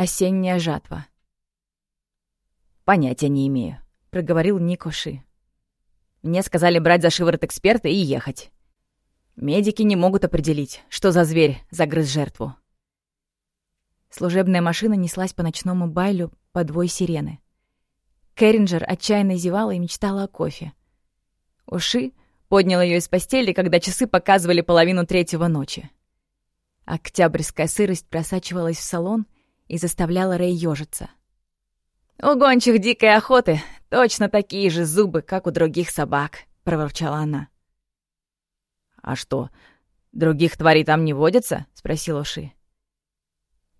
Осенняя жатва. «Понятия не имею», — проговорил Никоши. «Мне сказали брать за шиворот эксперта и ехать. Медики не могут определить, что за зверь загрыз жертву». Служебная машина неслась по ночному байлю по двой сирены. Кэрринджер отчаянно зевала и мечтала о кофе. Уши поднял ее из постели, когда часы показывали половину третьего ночи. Октябрьская сырость просачивалась в салон и заставляла Рэй ёжиться. «У гончих дикой охоты точно такие же зубы, как у других собак», — проворчала она. «А что, других тварей там не водятся?» — спросил Уши.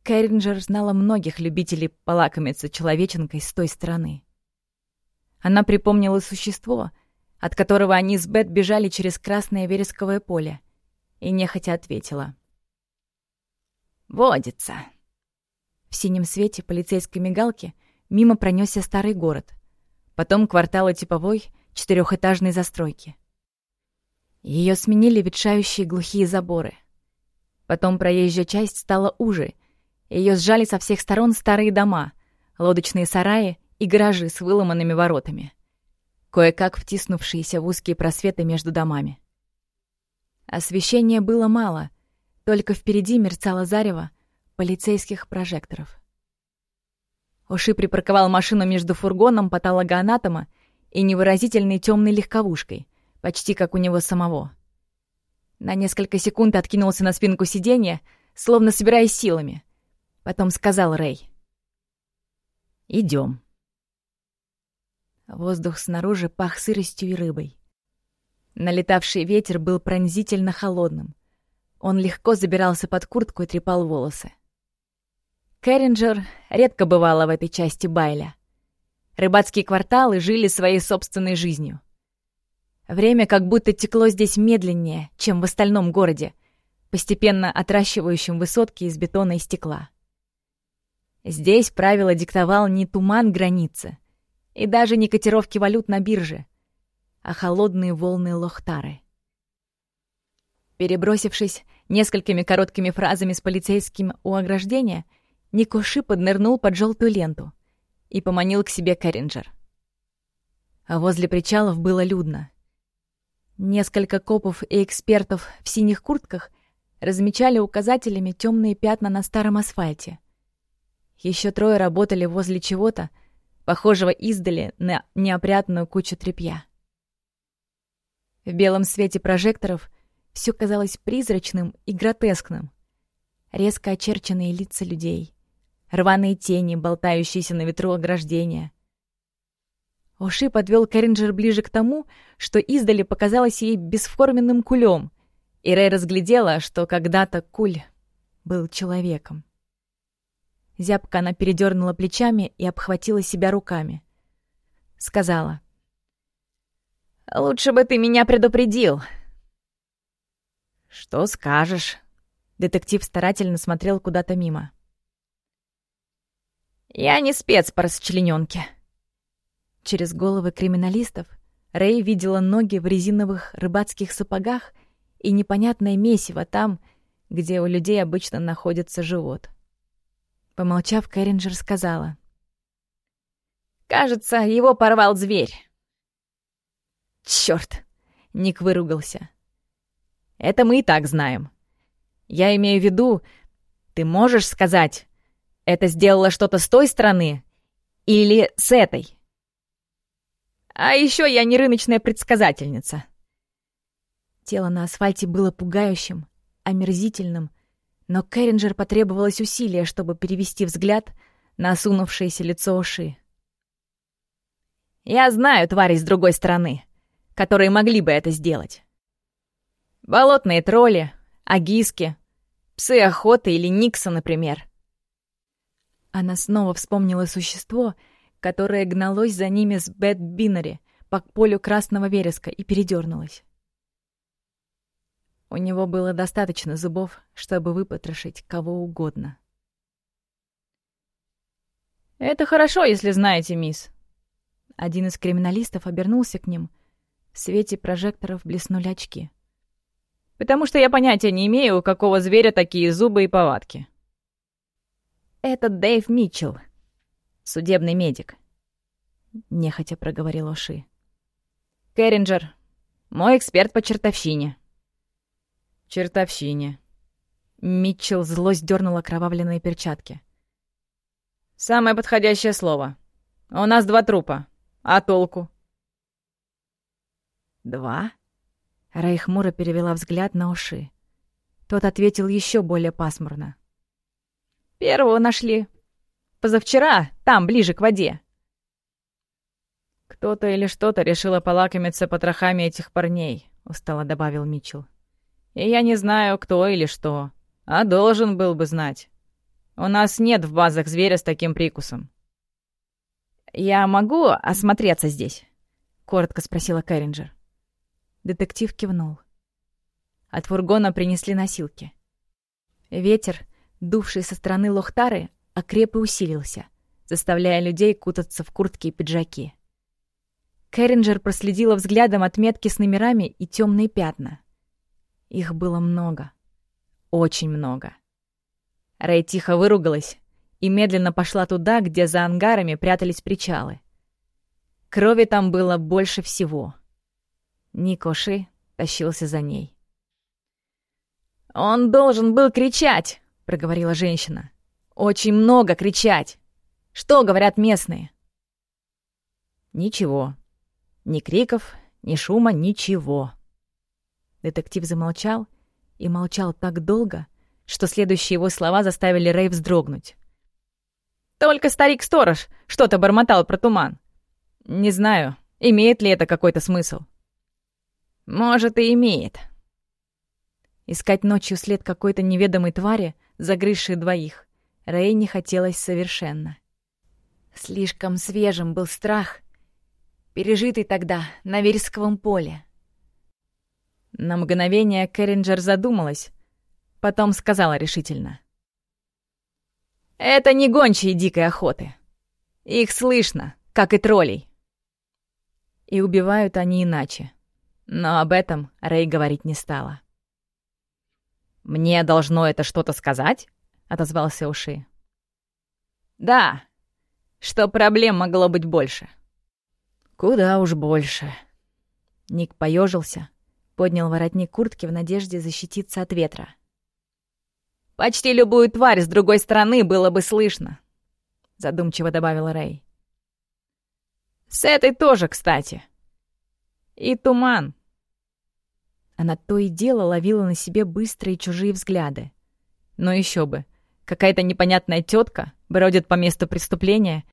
Кэрринджер знала многих любителей полакомиться человеченкой с той стороны. Она припомнила существо, от которого они с Бет бежали через красное вересковое поле, и нехотя ответила. «Водится». В синем свете полицейской мигалки мимо пронесся старый город, потом кварталы типовой четырехэтажной застройки. Ее сменили ветшающие глухие заборы. Потом проезжая часть стала уже, ее сжали со всех сторон старые дома, лодочные сараи и гаражи с выломанными воротами, кое-как втиснувшиеся в узкие просветы между домами. Освещения было мало, только впереди мерцало зарево полицейских прожекторов. Уши припарковал машину между фургоном патологоанатома и невыразительной темной легковушкой, почти как у него самого. На несколько секунд откинулся на спинку сиденья, словно собираясь силами. Потом сказал Рэй. «Идем». Воздух снаружи пах сыростью и рыбой. Налетавший ветер был пронзительно холодным. Он легко забирался под куртку и трепал волосы. Кэрринджер редко бывала в этой части Байля. Рыбацкие кварталы жили своей собственной жизнью. Время как будто текло здесь медленнее, чем в остальном городе, постепенно отращивающем высотки из бетона и стекла. Здесь правила диктовал не туман границы, и даже не котировки валют на бирже, а холодные волны Лохтары. Перебросившись несколькими короткими фразами с полицейским у ограждения, Никоши поднырнул под желтую ленту и поманил к себе Кэрринджер. А возле причалов было людно. Несколько копов и экспертов в синих куртках размечали указателями темные пятна на старом асфальте. Еще трое работали возле чего-то, похожего издали на неопрятную кучу тряпья. В белом свете прожекторов все казалось призрачным и гротескным. Резко очерченные лица людей, рваные тени, болтающиеся на ветру ограждения. Уши подвел Кэрринджер ближе к тому, что издали показалось ей бесформенным кулем, и Рэй разглядела, что когда-то куль был человеком. Зябко она передернула плечами и обхватила себя руками. Сказала. «Лучше бы ты меня предупредил». «Что скажешь?» Детектив старательно смотрел куда-то мимо. «Я не спец по расчленёнке». Через головы криминалистов Рэй видела ноги в резиновых рыбацких сапогах и непонятное месиво там, где у людей обычно находится живот. Помолчав, Кэрринджер сказала. «Кажется, его порвал зверь». «Чёрт!» — Ник выругался. «Это мы и так знаем. Я имею в виду, ты можешь сказать, это сделало что-то с той стороны или с этой?» «А ещё я не рыночная предсказательница». Тело на асфальте было пугающим, омерзительным, но Кэрринджер потребовалось усилие, чтобы перевести взгляд на осунувшееся лицо Уши. «Я знаю твари с другой стороны, которые могли бы это сделать. Болотные тролли, агиски, псы охоты или Никса, например». Она снова вспомнила существо, которое гналось за ними с Бет Биннери по полю красного вереска и передернулась. У него было достаточно зубов, чтобы выпотрошить кого угодно. «Это хорошо, если знаете, мисс». Один из криминалистов обернулся к ним. В свете прожекторов блеснули очки. «Потому что я понятия не имею, у какого зверя такие зубы и повадки». «Э, это Дэйв Митчелл, судебный медик», — нехотя проговорил Оши. «Кэрринджер, мой эксперт по чертовщине». «Чертовщине». Митчелл злость дернул окровавленные перчатки. «Самое подходящее слово. У нас два трупа. А толку?» «Два?» Рэй перевела взгляд на уши. Тот ответил еще более пасмурно. «Первого нашли. Позавчера, там, ближе к воде». «Кто-то или что-то решило полакомиться потрохами этих парней», — устало добавил Митчелл. «И я не знаю, кто или что, а должен был бы знать. У нас нет в базах зверя с таким прикусом». «Я могу осмотреться здесь?» — коротко спросила Кэрринджер. Детектив кивнул. От фургона принесли носилки. Ветер, дувший со стороны Лохтары, окреп и усилился, заставляя людей кутаться в куртки и пиджаки. Кэрринджер проследила взглядом отметки с номерами и темные пятна. Их было много. Очень много. Рэй тихо выругалась и медленно пошла туда, где за ангарами прятались причалы. Крови там было больше всего — Никоши тащился за ней. «Он должен был кричать!» — проговорила женщина. «Очень много кричать! Что говорят местные?» «Ничего. Ни криков, ни шума, ничего». Детектив замолчал и молчал так долго, что следующие его слова заставили Рэй вздрогнуть. «Только старик-сторож что-то бормотал про туман. Не знаю, имеет ли это какой-то смысл». Может, и имеет. Искать ночью след какой-то неведомой твари, загрызшей двоих, Рэй не хотелось совершенно. Слишком свежим был страх, пережитый тогда на Вересковом поле. На мгновение Кэрринджер задумалась, потом сказала решительно. «Это не гончие дикой охоты. Их слышно, как и троллей. И убивают они иначе. Но об этом Рэй говорить не стала. «Мне должно это что-то сказать?» — отозвался Уши. «Да, что проблем могло быть больше». «Куда уж больше». Ник поежился, поднял воротник куртки в надежде защититься от ветра. «Почти любую тварь с другой стороны было бы слышно», — задумчиво добавила Рэй. «С этой тоже, кстати. И туман. Она то и дело ловила на себе быстрые чужие взгляды. Но еще бы, какая-то непонятная тетка бродит по месту преступления,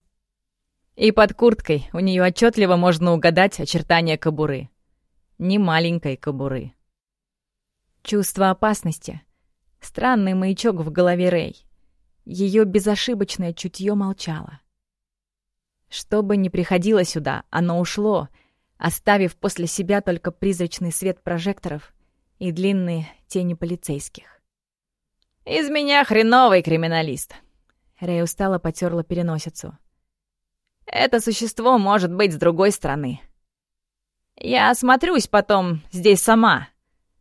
и под курткой у нее отчетливо можно угадать очертания кобуры. Не маленькой кобуры. Чувство опасности. Странный маячок в голове Рэй. Ее безошибочное чутье молчало. Что бы ни приходило сюда, оно ушло — оставив после себя только призрачный свет прожекторов и длинные тени полицейских. «Из меня хреновый криминалист!» Рэй устало потерла переносицу. «Это существо может быть с другой стороны. Я осмотрюсь потом здесь сама,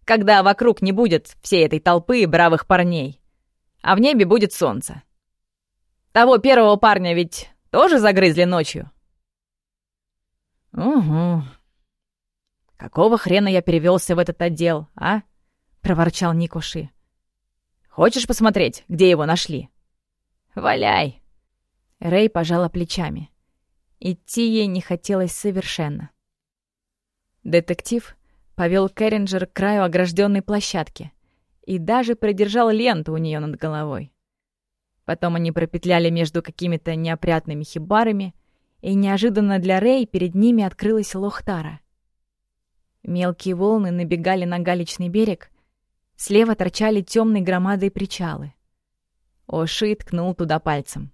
когда вокруг не будет всей этой толпы бравых парней, а в небе будет солнце. Того первого парня ведь тоже загрызли ночью?» «Угу. Какого хрена я перевелся в этот отдел, а?» — проворчал Никуши. «Хочешь посмотреть, где его нашли?» «Валяй!» Рэй пожала плечами. Идти ей не хотелось совершенно. Детектив повел Кэрринджер к краю огражденной площадки и даже придержал ленту у нее над головой. Потом они пропетляли между какими-то неопрятными хибарами — и неожиданно для Рэй перед ними открылась Лохтара. Мелкие волны набегали на галечный берег, слева торчали темные громады и причалы. Оши ткнул туда пальцем.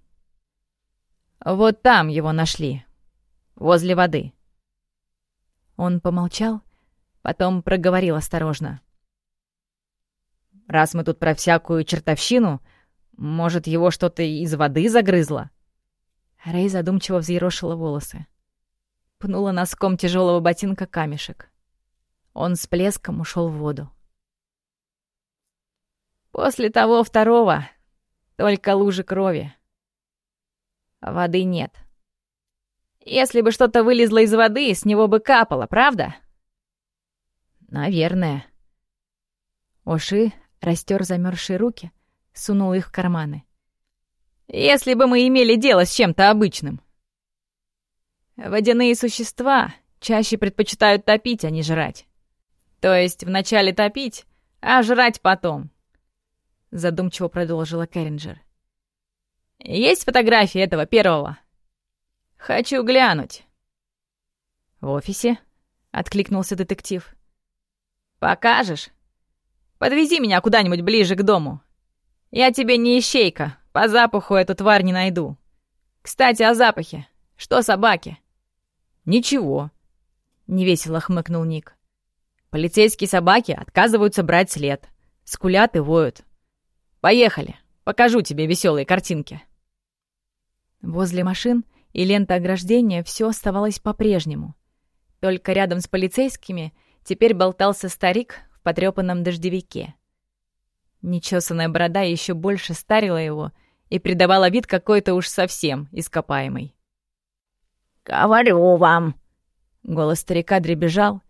«Вот там его нашли, возле воды». Он помолчал, потом проговорил осторожно. «Раз мы тут про всякую чертовщину, может, его что-то из воды загрызло?» Рэй задумчиво взъерошила волосы. Пнула носком тяжелого ботинка камешек. Он с плеском ушел в воду. После того второго только лужи крови, Воды нет. Если бы что-то вылезло из воды, с него бы капало, правда? Наверное. Оши растер замерзшие руки, сунул их в карманы. Если бы мы имели дело с чем-то обычным. Водяные существа чаще предпочитают топить, а не жрать. То есть вначале топить, а жрать потом. Задумчиво продолжила Кэрринджер. Есть фотографии этого первого? Хочу глянуть. В офисе? Откликнулся детектив. Покажешь? Подвези меня куда-нибудь ближе к дому. Я тебе не ищейка, по запаху эту тварь не найду. Кстати, о запахе. Что собаки? Ничего. Невесело хмыкнул Ник. Полицейские собаки отказываются брать след. Скулят и воют. Поехали, покажу тебе веселые картинки. Возле машин и лента ограждения все оставалось по-прежнему. Только рядом с полицейскими теперь болтался старик в потрепанном дождевике. Нечесанная борода еще больше старила его и придавала вид какой-то уж совсем ископаемый. «Говорю вам!» — голос старика дребезжал.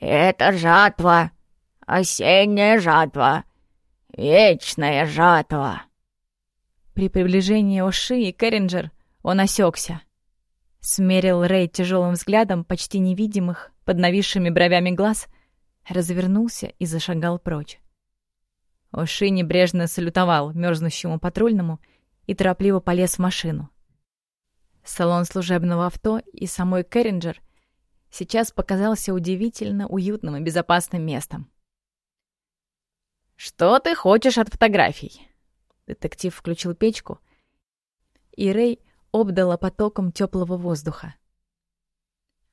«Это жатва! Осенняя жатва! Вечная жатва!» При приближении Оши и Керринджер он осекся. Смерил Рэй тяжелым взглядом почти невидимых, под нависшими бровями глаз, развернулся и зашагал прочь. Оши небрежно салютовал мерзнущему патрульному и торопливо полез в машину. Салон служебного авто и самой Керринджер сейчас показался удивительно уютным и безопасным местом. «Что ты хочешь от фотографий?» Детектив включил печку, и Рэй обдала потоком теплого воздуха.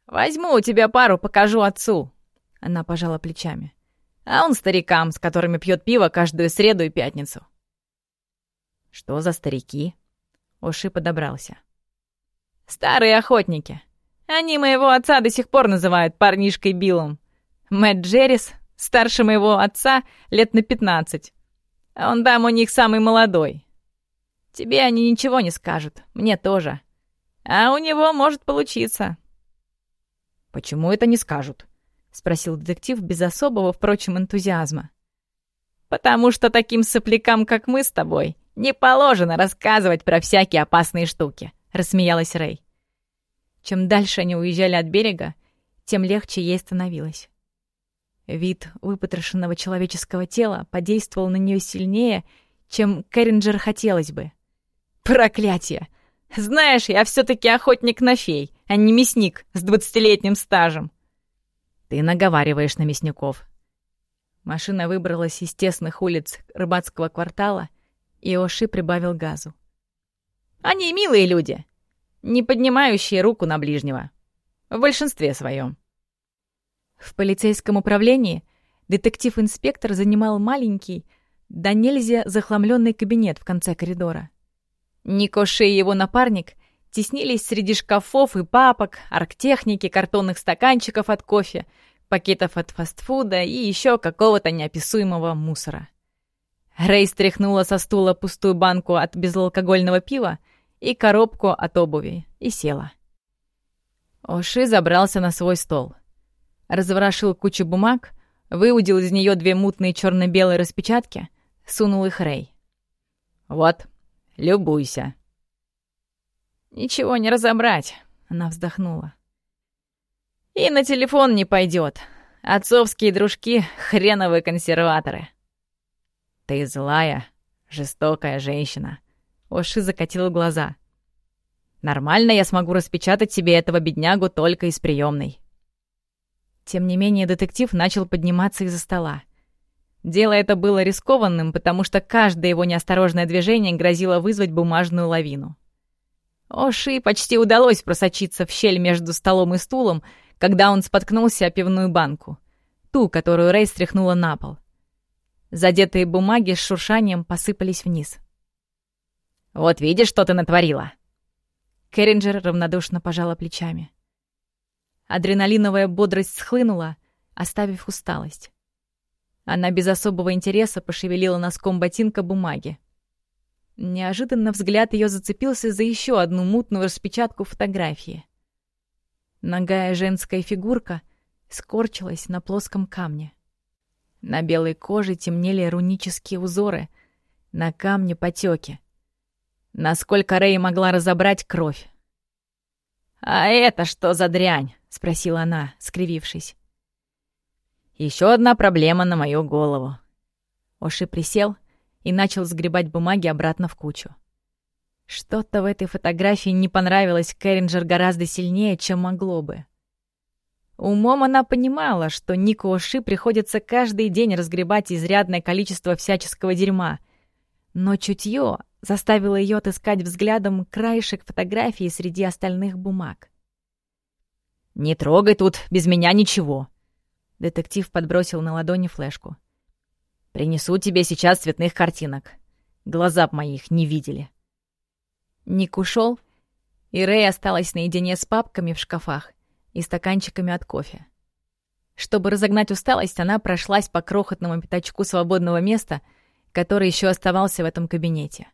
«Возьму у тебя пару, покажу отцу!» Она пожала плечами. «А он старикам, с которыми пьет пиво каждую среду и пятницу». «Что за старики?» Оши подобрался. «Старые охотники. Они моего отца до сих пор называют парнишкой Биллом. Мэтт Джеррис, старше моего отца, лет на пятнадцать. А он там у них самый молодой. Тебе они ничего не скажут, мне тоже. А у него может получиться». «Почему это не скажут?» — спросил детектив без особого, впрочем, энтузиазма. «Потому что таким соплякам, как мы с тобой, не положено рассказывать про всякие опасные штуки», — рассмеялась Рэй. Чем дальше они уезжали от берега, тем легче ей становилось. Вид выпотрошенного человеческого тела подействовал на нее сильнее, чем Кэрринджер хотелось бы. Проклятие! Знаешь, я все-таки охотник на фей, а не мясник с двадцатилетним стажем. Ты наговариваешь на мясников. Машина выбралась из тесных улиц рыбацкого квартала, и Оши прибавил газу. Они милые люди, не поднимающие руку на ближнего. В большинстве своем. В полицейском управлении детектив-инспектор занимал маленький, да нельзя захламленный кабинет в конце коридора. Никоши и его напарник теснились среди шкафов и папок, арктехники, картонных стаканчиков от кофе, пакетов от фастфуда и еще какого-то неописуемого мусора. Рэй стряхнула со стула пустую банку от безалкогольного пива и коробку от обуви и села. Оши забрался на свой стол — разворошил кучу бумаг, выудил из нее две мутные черно-белые распечатки, сунул их Рэй. «Вот, любуйся». «Ничего не разобрать», — она вздохнула. «И на телефон не пойдет. Отцовские дружки — хреновые консерваторы». «Ты злая, жестокая женщина», — Оши закатил глаза. «Нормально я смогу распечатать себе этого беднягу только из приемной. Тем не менее, детектив начал подниматься из-за стола. Дело это было рискованным, потому что каждое его неосторожное движение грозило вызвать бумажную лавину. Оши почти удалось просочиться в щель между столом и стулом, когда он споткнулся о пивную банку. Ту, которую Рэй стряхнула на пол. Задетые бумаги с шуршанием посыпались вниз. «Вот видишь, что ты натворила!» Керринджер равнодушно пожала плечами. Адреналиновая бодрость схлынула, оставив усталость. Она без особого интереса пошевелила носком ботинка бумаги. Неожиданно взгляд ее зацепился за еще одну мутную распечатку фотографии. Ногая женская фигурка скорчилась на плоском камне. На белой коже темнели рунические узоры, на камне потеки. Насколько Рэй могла разобрать кровь. «А это что за дрянь?» — спросила она, скривившись. Еще одна проблема на мою голову. Оши присел и начал сгребать бумаги обратно в кучу. Что-то в этой фотографии не понравилось Кэрринджер гораздо сильнее, чем могло бы. Умом она понимала, что Нику Оши приходится каждый день разгребать изрядное количество всяческого дерьма. Но чутье заставило ее отыскать взглядом краешек фотографии среди остальных бумаг. «Не трогай тут без меня ничего!» Детектив подбросил на ладони флешку. «Принесу тебе сейчас цветных картинок. Глаза б моих не видели». Ник ушел, и Рэй осталась наедине с папками в шкафах и стаканчиками от кофе. Чтобы разогнать усталость, она прошлась по крохотному пятачку свободного места, который еще оставался в этом кабинете.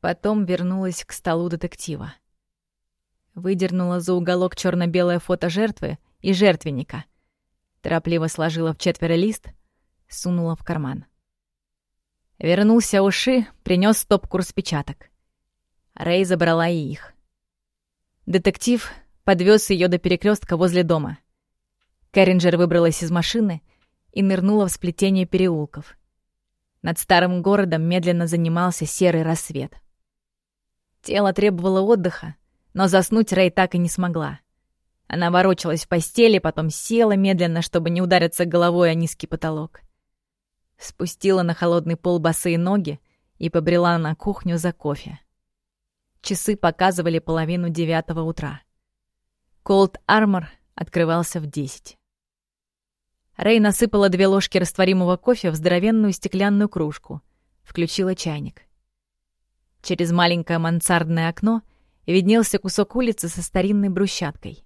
Потом вернулась к столу детектива. Выдернула за уголок черно белое фото жертвы и жертвенника. Торопливо сложила в четверо лист, сунула в карман. Вернулся Уши, принес стопку распечаток. Рэй забрала и их. Детектив подвез ее до перекрестка возле дома. Кэрринджер выбралась из машины и нырнула в сплетение переулков. Над старым городом медленно занимался серый рассвет. Тело требовало отдыха, но заснуть Рэй так и не смогла. Она ворочалась в постели, потом села медленно, чтобы не удариться головой о низкий потолок. Спустила на холодный пол босые ноги и побрела на кухню за кофе. Часы показывали половину девятого утра. Колд Армор открывался в десять. Рэй насыпала две ложки растворимого кофе в здоровенную стеклянную кружку, включила чайник. Через маленькое мансардное окно виднелся кусок улицы со старинной брусчаткой.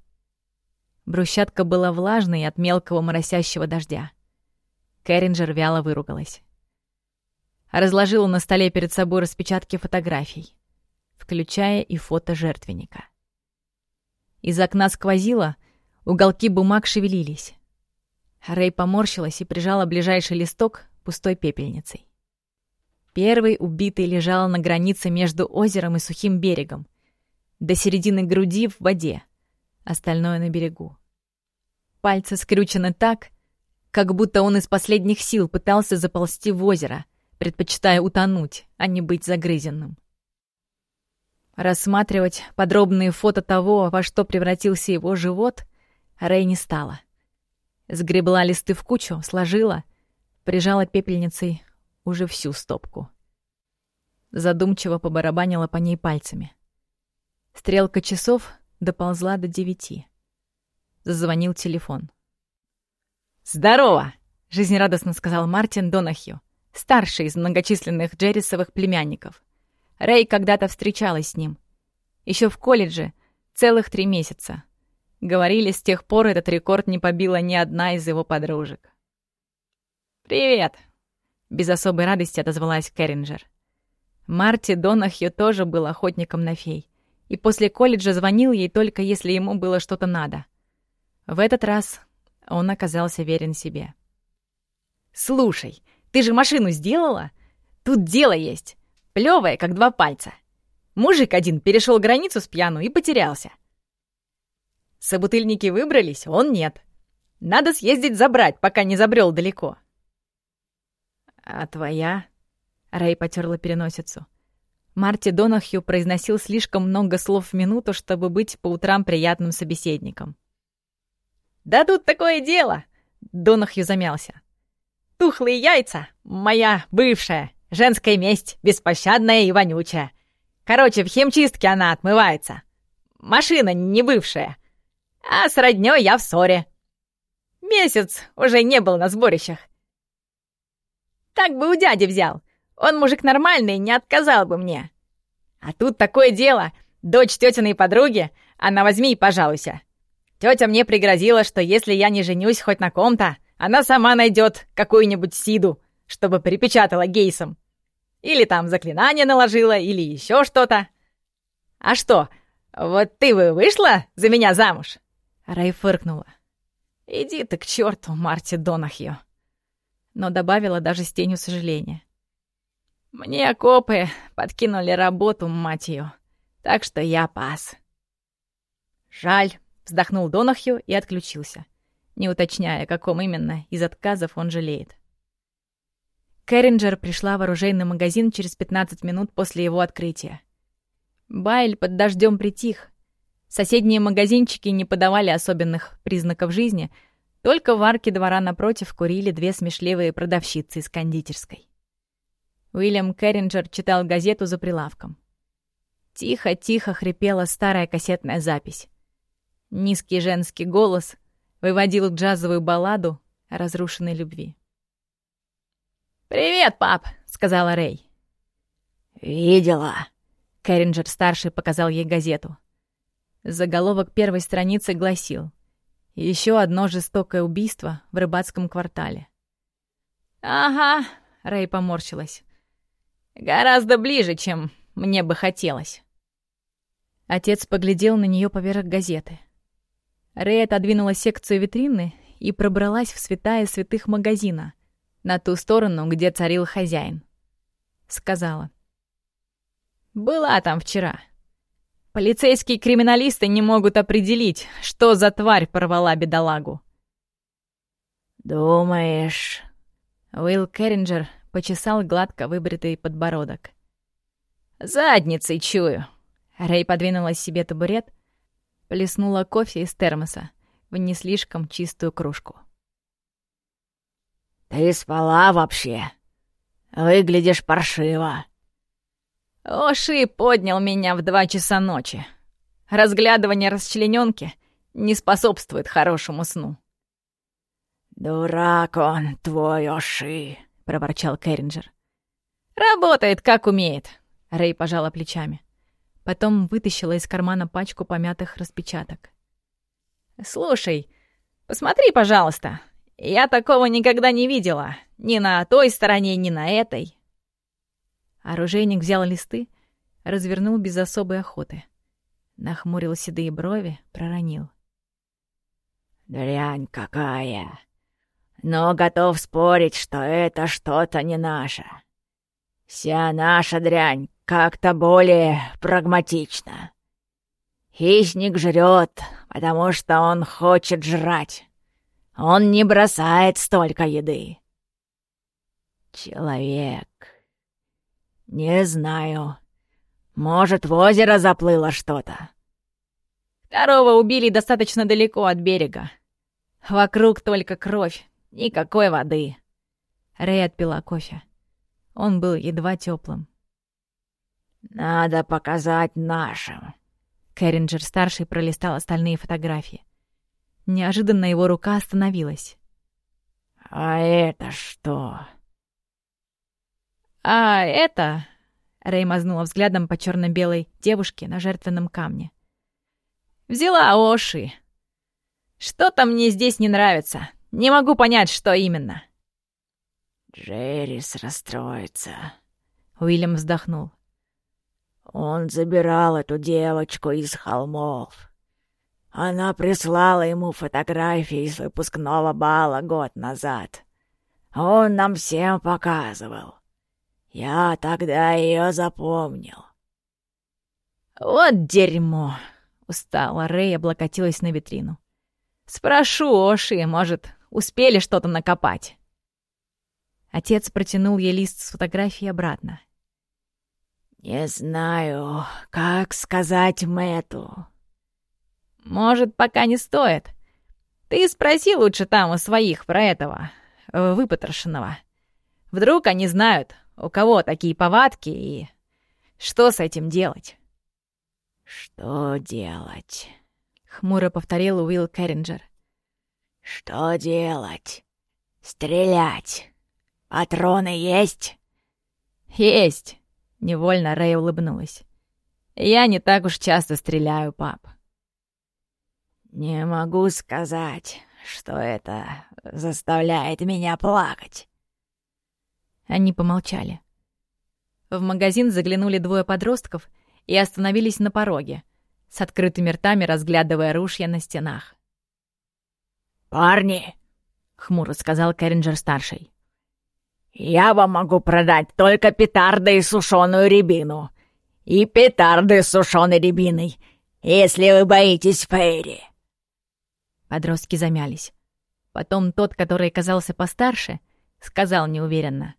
Брусчатка была влажной от мелкого моросящего дождя. Кэрринджер вяло выругалась. Разложила на столе перед собой распечатки фотографий, включая и фото жертвенника. Из окна сквозило, уголки бумаг шевелились. Рэй поморщилась и прижала ближайший листок пустой пепельницей. Первый убитый лежал на границе между озером и сухим берегом, до середины груди в воде, остальное на берегу. Пальцы скрючены так, как будто он из последних сил пытался заползти в озеро, предпочитая утонуть, а не быть загрызенным. Рассматривать подробные фото того, во что превратился его живот, Рэй не стала. Сгребла листы в кучу, сложила, прижала пепельницей уже всю стопку. Задумчиво побарабанила по ней пальцами. Стрелка часов доползла до девяти. Зазвонил телефон. «Здорово!» — жизнерадостно сказал Мартин Донахью, старший из многочисленных Джеррисовых племянников. Рэй когда-то встречалась с ним. Еще в колледже, целых три месяца. Говорили, с тех пор этот рекорд не побила ни одна из его подружек. «Привет!» — без особой радости отозвалась Кэрринджер. Марти Донахью тоже был охотником на фей, и после колледжа звонил ей только если ему было что-то надо. В этот раз он оказался верен себе. «Слушай, ты же машину сделала? Тут дело есть. Плевая, как два пальца. Мужик один перешел границу с пьяну и потерялся. Собутыльники выбрались, он нет. Надо съездить забрать, пока не забрел далеко. «А твоя?» — Рэй потерла переносицу. Марти Донахью произносил слишком много слов в минуту, чтобы быть по утрам приятным собеседником. «Да тут такое дело!» — Донахью замялся. «Тухлые яйца! Моя бывшая! Женская месть, беспощадная и вонючая. Короче, в химчистке она отмывается. Машина не бывшая. А с роднёй я в ссоре. Месяц уже не был на сборищах. Так бы у дяди взял. Он мужик нормальный, не отказал бы мне. А тут такое дело. Дочь тетиной подруги, она возьми и пожалуйся. Тетя мне пригрозила, что если я не женюсь хоть на ком-то, она сама найдет какую-нибудь Сиду, чтобы припечатала гейсом. Или там заклинание наложила, или еще что-то. А что, вот ты бы вышла за меня замуж?» Рэй фыркнула. «Иди ты к черту, Марти Донахью!» Но добавила даже с тенью сожаления. «Мне копы подкинули работу, мать ее, так что я пас». «Жаль», — вздохнул Донахью и отключился, не уточняя, о каком именно из отказов он жалеет. Кэрринджер пришла в оружейный магазин через 15 минут после его открытия. Байль под дождем притих. Соседние магазинчики не подавали особенных признаков жизни, только в арке двора напротив курили две смешливые продавщицы из кондитерской. Уильям Кэрринджер читал газету за прилавком. Тихо-тихо хрипела старая кассетная запись. Низкий женский голос выводил джазовую балладу о разрушенной любви. «Привет, пап!» — сказала Рэй. «Видела!» — Кэрринджер-старший показал ей газету. Заголовок первой страницы гласил «Еще одно жестокое убийство в рыбацком квартале». «Ага», — Рэй поморщилась. «Гораздо ближе, чем мне бы хотелось». Отец поглядел на нее поверх газеты. Рэй отодвинула секцию витрины и пробралась в святая святых магазина, на ту сторону, где царил хозяин. Сказала. «Была там вчера. Полицейские криминалисты не могут определить, что за тварь порвала бедолагу». «Думаешь...» Уилл Керринджер почесал гладко выбритый подбородок. «Задницей чую!» Рэй подвинула себе табурет, плеснула кофе из термоса в не слишком чистую кружку. «Ты спала вообще? Выглядишь паршиво». Оши поднял меня в два часа ночи. Разглядывание расчлененки не способствует хорошему сну. «Дурак он, твой Оши», — проворчал Керринджер. «Работает, как умеет», — Рэй пожала плечами. Потом вытащила из кармана пачку помятых распечаток. «Слушай, посмотри, пожалуйста, я такого никогда не видела. Ни на той стороне, ни на этой. Оружейник взял листы, развернул без особой охоты. Нахмурил седые брови, проронил. «Дрянь какая! Но готов спорить, что это что-то не наше. Вся наша дрянь как-то более прагматична. Хищник жрет, потому что он хочет жрать. Он не бросает столько еды. Человек. Не знаю. Может, в озеро заплыло что-то. Второго убили достаточно далеко от берега. Вокруг только кровь, никакой воды. Рэй отпила кофе. Он был едва теплым. «Надо показать нашим». Кэрринджер-старший пролистал остальные фотографии. Неожиданно его рука остановилась. «А это что?» «А это...» Рэй мазнула взглядом по черно белой девушке на жертвенном камне. «Взяла Оши. Что-то мне здесь не нравится. Не могу понять, что именно». «Джеррис расстроится», — Уильям вздохнул. «Он забирал эту девочку из холмов. Она прислала ему фотографии из выпускного бала год назад. Он нам всем показывал. Я тогда ее запомнил. «Вот дерьмо!» — устала Рэй облокотилась на витрину. «Спрошу Оши, может, успели что-то накопать?» Отец протянул ей лист с фотографией обратно. «Не знаю, как сказать Мэту. «Может, пока не стоит. Ты спроси лучше там у своих про этого, э, выпотрошенного. Вдруг они знают, у кого такие повадки и что с этим делать?» «Что делать?» — хмуро повторил Уилл Керринджер. «Что делать? Стрелять? Патроны есть?» «Есть!» — невольно Рэй улыбнулась. «Я не так уж часто стреляю, пап». «Не могу сказать, что это заставляет меня плакать». Они помолчали. В магазин заглянули двое подростков и остановились на пороге, с открытыми ртами разглядывая ружья на стенах. «Парни!» — хмуро сказал Кэрринджер-старший. «Я вам могу продать только петарды и сушеную рябину. И петарды с сушеной рябиной, если вы боитесь Фейри». Подростки замялись. Потом тот, который казался постарше, сказал неуверенно.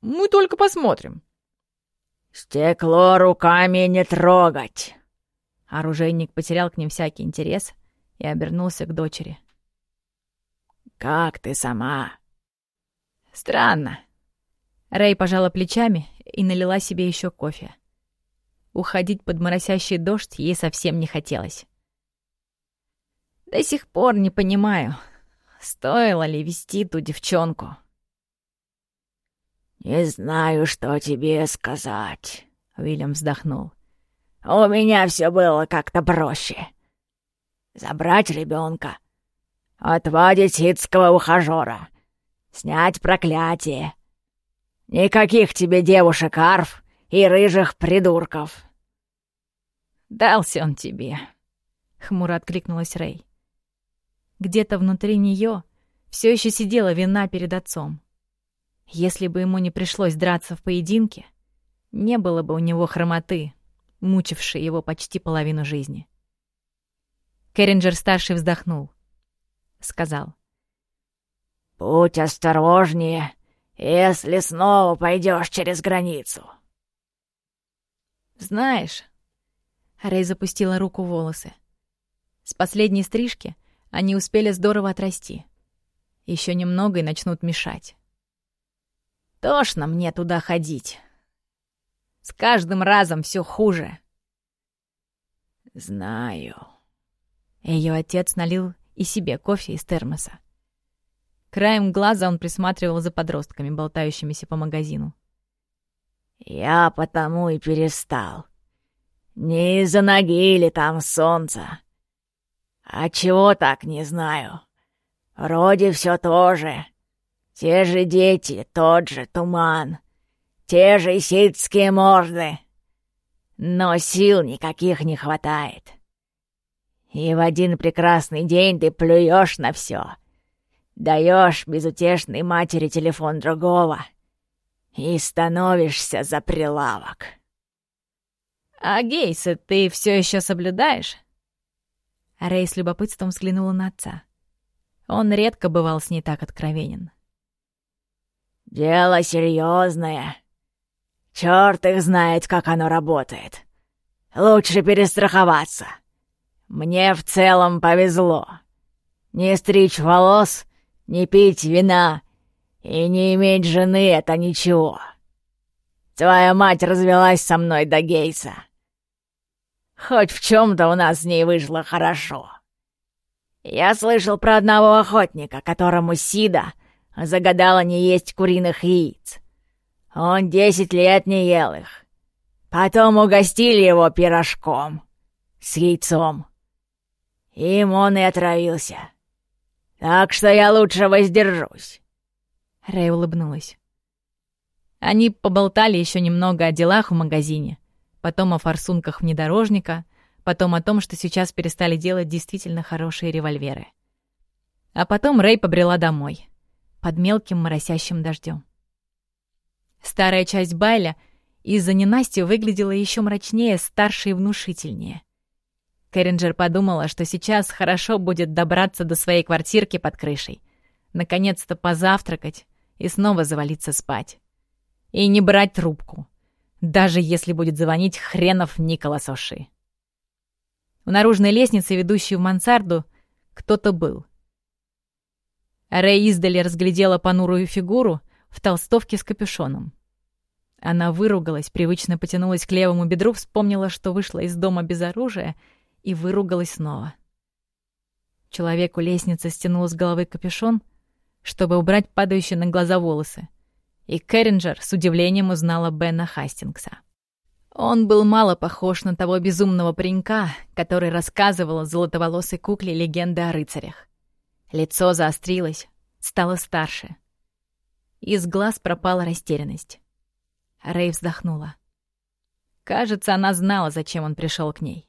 «Мы только посмотрим». «Стекло руками не трогать!» Оружейник потерял к ним всякий интерес и обернулся к дочери. «Как ты сама?» «Странно». Рэй пожала плечами и налила себе еще кофе. Уходить под моросящий дождь ей совсем не хотелось. До сих пор не понимаю, стоило ли вести ту девчонку. «Не знаю, что тебе сказать», — Уильям вздохнул. «У меня все было как-то проще. Забрать ребенка, отвадить ситского ухажера, снять проклятие. Никаких тебе девушек-арф и рыжих придурков». «Дался он тебе», — хмуро откликнулась Рэй. Где-то внутри нее все еще сидела вина перед отцом. Если бы ему не пришлось драться в поединке, не было бы у него хромоты, мучившей его почти половину жизни. Керринджер-старший вздохнул. Сказал. «Будь осторожнее, если снова пойдешь через границу». «Знаешь...» Рэй запустила руку в волосы. С последней стрижки они успели здорово отрасти. Еще немного и начнут мешать. Тошно мне туда ходить. С каждым разом все хуже. Знаю. Ее отец налил и себе кофе из термоса. Краем глаза он присматривал за подростками, болтающимися по магазину. «Я потому и перестал. Не из-за ноги или там солнца. А чего так, не знаю. Вроде все то же. Те же дети, тот же туман, те же ситские морды. Но сил никаких не хватает. И в один прекрасный день ты плюешь на все, даешь безутешной матери телефон другого и становишься за прилавок. «А гейсы ты все еще соблюдаешь?» Рэй с любопытством взглянула на отца. Он редко бывал с ней так откровенен. «Дело серьезное. Черт их знает, как оно работает. Лучше перестраховаться. Мне в целом повезло. Не стричь волос, не пить вина и не иметь жены — это ничего. Твоя мать развелась со мной до Гейса. Хоть в чем-то у нас с ней вышло хорошо. Я слышал про одного охотника, которому Сида Загадала не есть куриных яиц. Он десять лет не ел их. Потом угостили его пирожком с яйцом. Им он и отравился. Так что я лучше воздержусь. Рэй улыбнулась. Они поболтали еще немного о делах в магазине, потом о форсунках внедорожника, потом о том, что сейчас перестали делать действительно хорошие револьверы. А потом Рэй побрела домой под мелким моросящим дождем. Старая часть Байля из-за ненасти выглядела еще мрачнее, старше и внушительнее. Кэрринджер подумала, что сейчас хорошо будет добраться до своей квартирки под крышей, наконец-то позавтракать и снова завалиться спать. И не брать трубку, даже если будет звонить хренов Николас Оши. У наружной лестницы, ведущей в мансарду, кто-то был — Рэй издали разглядела понурую фигуру в толстовке с капюшоном. Она выругалась, привычно потянулась к левому бедру, вспомнила, что вышла из дома без оружия, и выругалась снова. Человек у лестницы стянул с головы капюшон, чтобы убрать падающие на глаза волосы, и Кэрринджер с удивлением узнала Бена Хастингса. Он был мало похож на того безумного паренька, который рассказывал о золотоволосой кукле легенды о рыцарях. Лицо заострилось, стало старше. Из глаз пропала растерянность. Рэй вздохнула. Кажется, она знала, зачем он пришел к ней.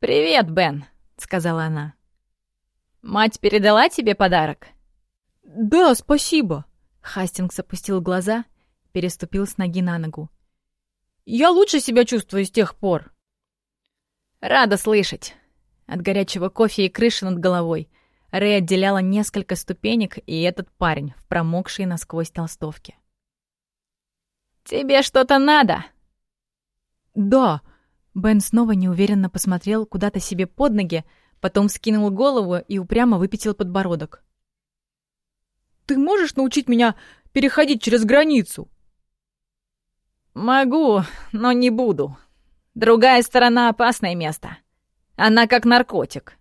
«Привет, Бен», — сказала она. «Мать передала тебе подарок?» «Да, спасибо», — Хастингс опустил глаза, переступил с ноги на ногу. «Я лучше себя чувствую с тех пор». «Рада слышать». От горячего кофе и крыши над головой Рэй отделяла несколько ступенек и этот парень в промокшей насквозь толстовке. «Тебе что-то надо?» «Да». Бен снова неуверенно посмотрел куда-то себе под ноги, потом вскинул голову и упрямо выпятил подбородок. «Ты можешь научить меня переходить через границу?» «Могу, но не буду. Другая сторона — опасное место. Она как наркотик.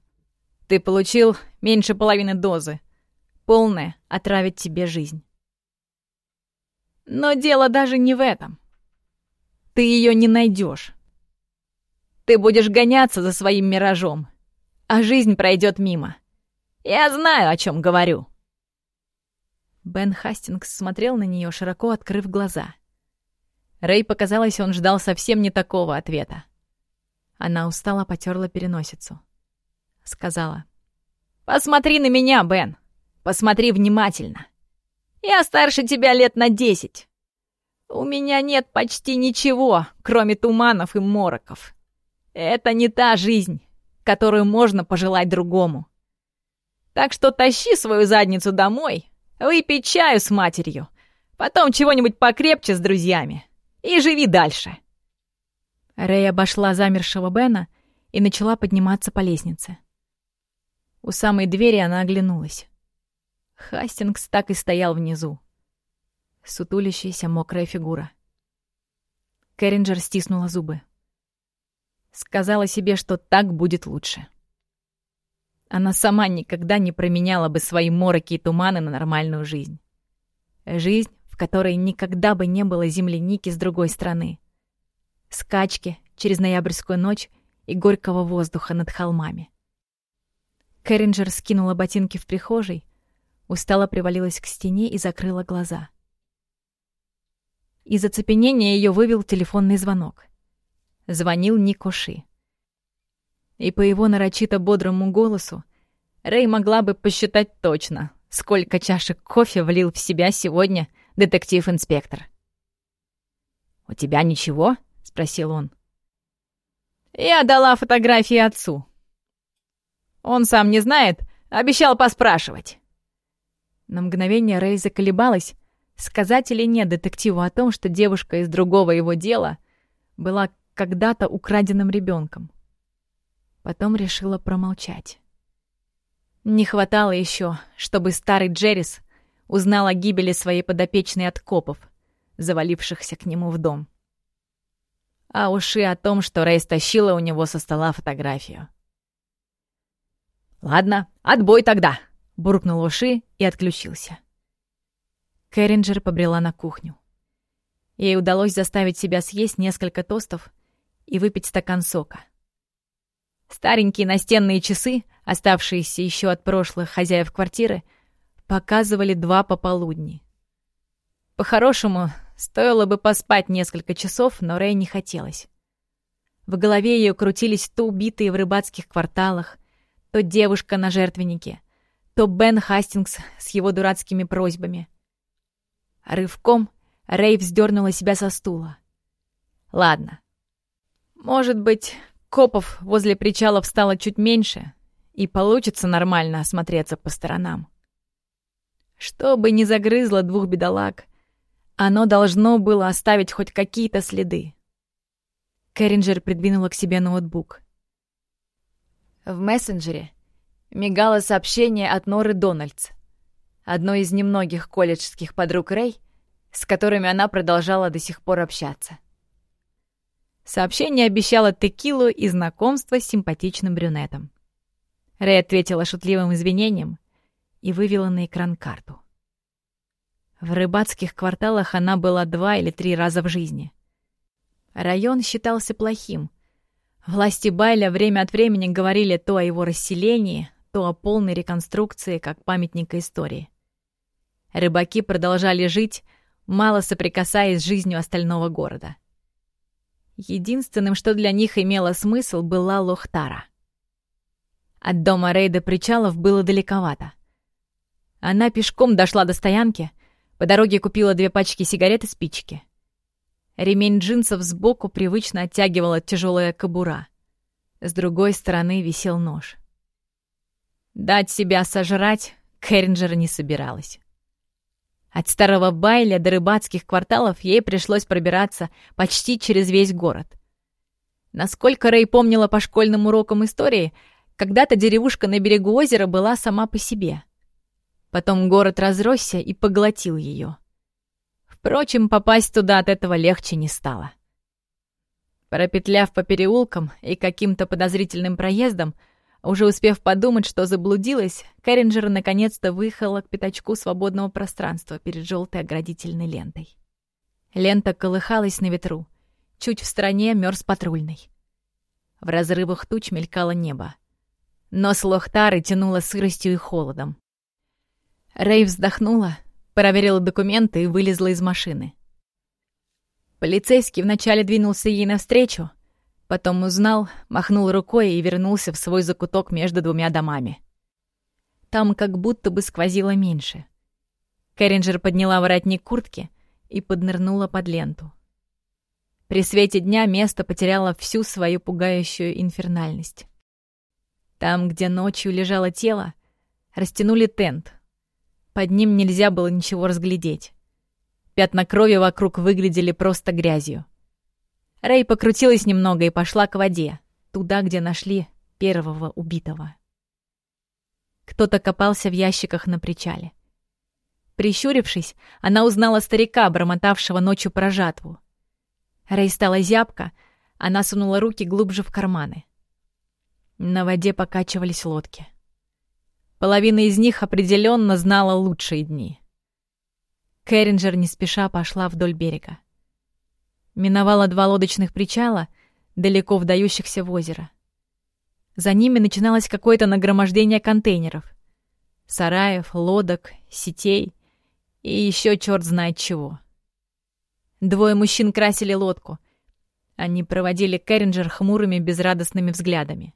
Ты получил меньше половины дозы. Полная отравит тебе жизнь. Но дело даже не в этом. Ты ее не найдешь. Ты будешь гоняться за своим миражом, а жизнь пройдет мимо. Я знаю, о чем говорю. Бен Хастингс смотрел на нее, широко открыв глаза. Рэй показалось, он ждал совсем не такого ответа. Она устало потерла переносицу. Сказала. «Посмотри на меня, Бен. Посмотри внимательно. Я старше тебя лет на десять. У меня нет почти ничего, кроме туманов и мороков. Это не та жизнь, которую можно пожелать другому. Так что тащи свою задницу домой, выпей чаю с матерью, потом чего-нибудь покрепче с друзьями и живи дальше». Рэй обошла замершего Бена и начала подниматься по лестнице. У самой двери она оглянулась. Хастингс так и стоял внизу. Сутулящаяся мокрая фигура. Кэрринджер стиснула зубы. Сказала себе, что так будет лучше. Она сама никогда не променяла бы свои мороки и туманы на нормальную жизнь. Жизнь, в которой никогда бы не было земляники с другой стороны. Скачки через ноябрьскую ночь и горького воздуха над холмами. Кэрринджер скинула ботинки в прихожей, устало привалилась к стене и закрыла глаза. Из оцепенения ее вывел телефонный звонок. Звонил Никоши. И по его нарочито бодрому голосу Рэй могла бы посчитать точно, сколько чашек кофе влил в себя сегодня детектив-инспектор. «У тебя ничего?» — спросил он. «Я дала фотографии отцу. Он сам не знает, обещал поспрашивать». На мгновение Рэй заколебалась, сказать или нет детективу о том, что девушка из другого его дела была когда-то украденным ребенком. Потом решила промолчать. Не хватало еще, чтобы старый Джеррис узнал о гибели своей подопечной от копов, завалившихся к нему в дом. А уши о том, что Рэй стащила у него со стола фотографию. «Ладно, отбой тогда!» буркнул уши и отключился. Кэрринджер побрела на кухню. Ей удалось заставить себя съесть несколько тостов и выпить стакан сока. Старенькие настенные часы, оставшиеся еще от прошлых хозяев квартиры, показывали два пополудни. По-хорошему, стоило бы поспать несколько часов, но Рэй не хотелось. В голове ее крутились то убитые в рыбацких кварталах, то девушка на жертвеннике — то Бен Хастингс с его дурацкими просьбами. Рывком Рэй вздернула себя со стула. Ладно. Может быть, копов возле причалов стало чуть меньше, и получится нормально осмотреться по сторонам. Чтобы не загрызло двух бедолаг, оно должно было оставить хоть какие-то следы. Кэрринджер придвинула к себе ноутбук. В мессенджере мигало сообщение от Норы Дональдс, одной из немногих колледжских подруг Рэй, с которыми она продолжала до сих пор общаться. Сообщение обещало текилу и знакомство с симпатичным брюнетом. Рэй ответила шутливым извинением и вывела на экран карту. В рыбацких кварталах она была два или три раза в жизни. Район считался плохим. Власти Байля время от времени говорили то о его расселении, то о полной реконструкции как памятника истории. Рыбаки продолжали жить, мало соприкасаясь с жизнью остального города. Единственным, что для них имело смысл, была Лохтара. От дома Рейда причалов было далековато. Она пешком дошла до стоянки, по дороге купила две пачки сигарет и спички. Ремень джинсов сбоку привычно оттягивала тяжелая кобура. С другой стороны висел нож. Дать себя сожрать Кэрринджер не собиралась. От старого Байля до рыбацких кварталов ей пришлось пробираться почти через весь город. Насколько Рэй помнила по школьным урокам истории, когда-то деревушка на берегу озера была сама по себе. Потом город разросся и поглотил ее. Впрочем, попасть туда от этого легче не стало. Пропетляв по переулкам и каким-то подозрительным проездом, уже успев подумать, что заблудилась, Кэрринджер наконец-то выехала к пятачку свободного пространства перед желтой оградительной лентой. Лента колыхалась на ветру. Чуть в стороне мерз патрульный. В разрывах туч мелькало небо. Нос Лохтары тянуло сыростью и холодом. Рэй вздохнула, проверила документы и вылезла из машины. Полицейский вначале двинулся ей навстречу, Потом узнал, махнул рукой и вернулся в свой закуток между двумя домами. Там как будто бы сквозило меньше. Кэрринджер подняла воротник куртки и поднырнула под ленту. При свете дня место потеряло всю свою пугающую инфернальность. Там, где ночью лежало тело, растянули тент. Под ним нельзя было ничего разглядеть. Пятна крови вокруг выглядели просто грязью. Рэй покрутилась немного и пошла к воде, туда, где нашли первого убитого. Кто-то копался в ящиках на причале. Прищурившись, она узнала старика, бормотавшего ночью про жатву. Рэй стала зябко, она сунула руки глубже в карманы. На воде покачивались лодки. Половина из них определенно знала лучшие дни. Кэрринджер не спеша пошла вдоль берега. Миновала два лодочных причала, далеко вдающихся в озеро. За ними начиналось какое-то нагромождение контейнеров. Сараев, лодок, сетей и еще черт знает чего. Двое мужчин красили лодку. Они проводили Кэрринджер хмурыми безрадостными взглядами.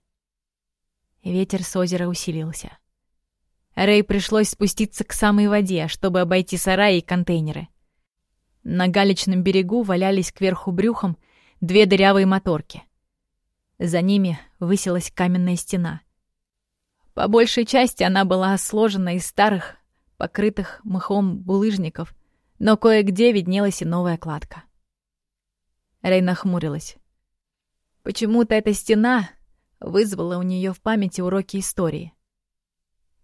Ветер с озера усилился. Рэй пришлось спуститься к самой воде, чтобы обойти сараи и контейнеры — на галечном берегу валялись кверху брюхом две дырявые моторки. За ними высилась каменная стена. По большей части она была сложена из старых, покрытых мхом булыжников, но кое-где виднелась и новая кладка. Рей нахмурилась. Почему-то эта стена вызвала у нее в памяти уроки истории.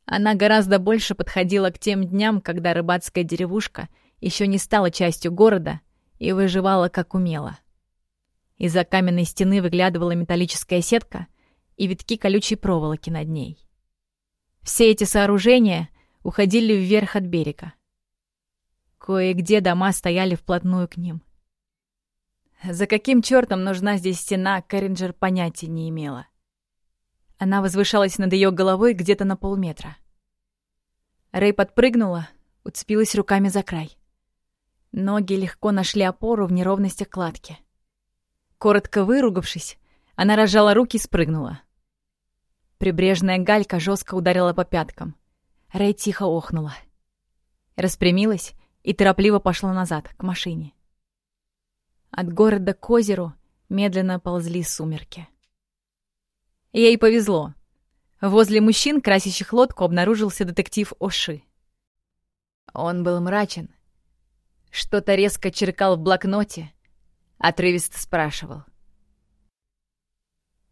Она гораздо больше подходила к тем дням, когда рыбацкая деревушка — еще не стала частью города и выживала как умела. Из-за каменной стены выглядывала металлическая сетка и витки колючей проволоки над ней. Все эти сооружения уходили вверх от берега. Кое-где дома стояли вплотную к ним. За каким чертом нужна здесь стена, Кэрринджер понятия не имела. Она возвышалась над ее головой где-то на полметра. Рэй подпрыгнула, уцепилась руками за край. Ноги легко нашли опору в неровностях кладки. Коротко выругавшись, она разжала руки и спрыгнула. Прибрежная галька жестко ударила по пяткам. Рэй тихо охнула. Распрямилась и торопливо пошла назад, к машине. От города к озеру медленно ползли сумерки. Ей повезло. Возле мужчин, красящих лодку, обнаружился детектив Оши. Он был мрачен, что-то резко черкал в блокноте, отрывисто спрашивал.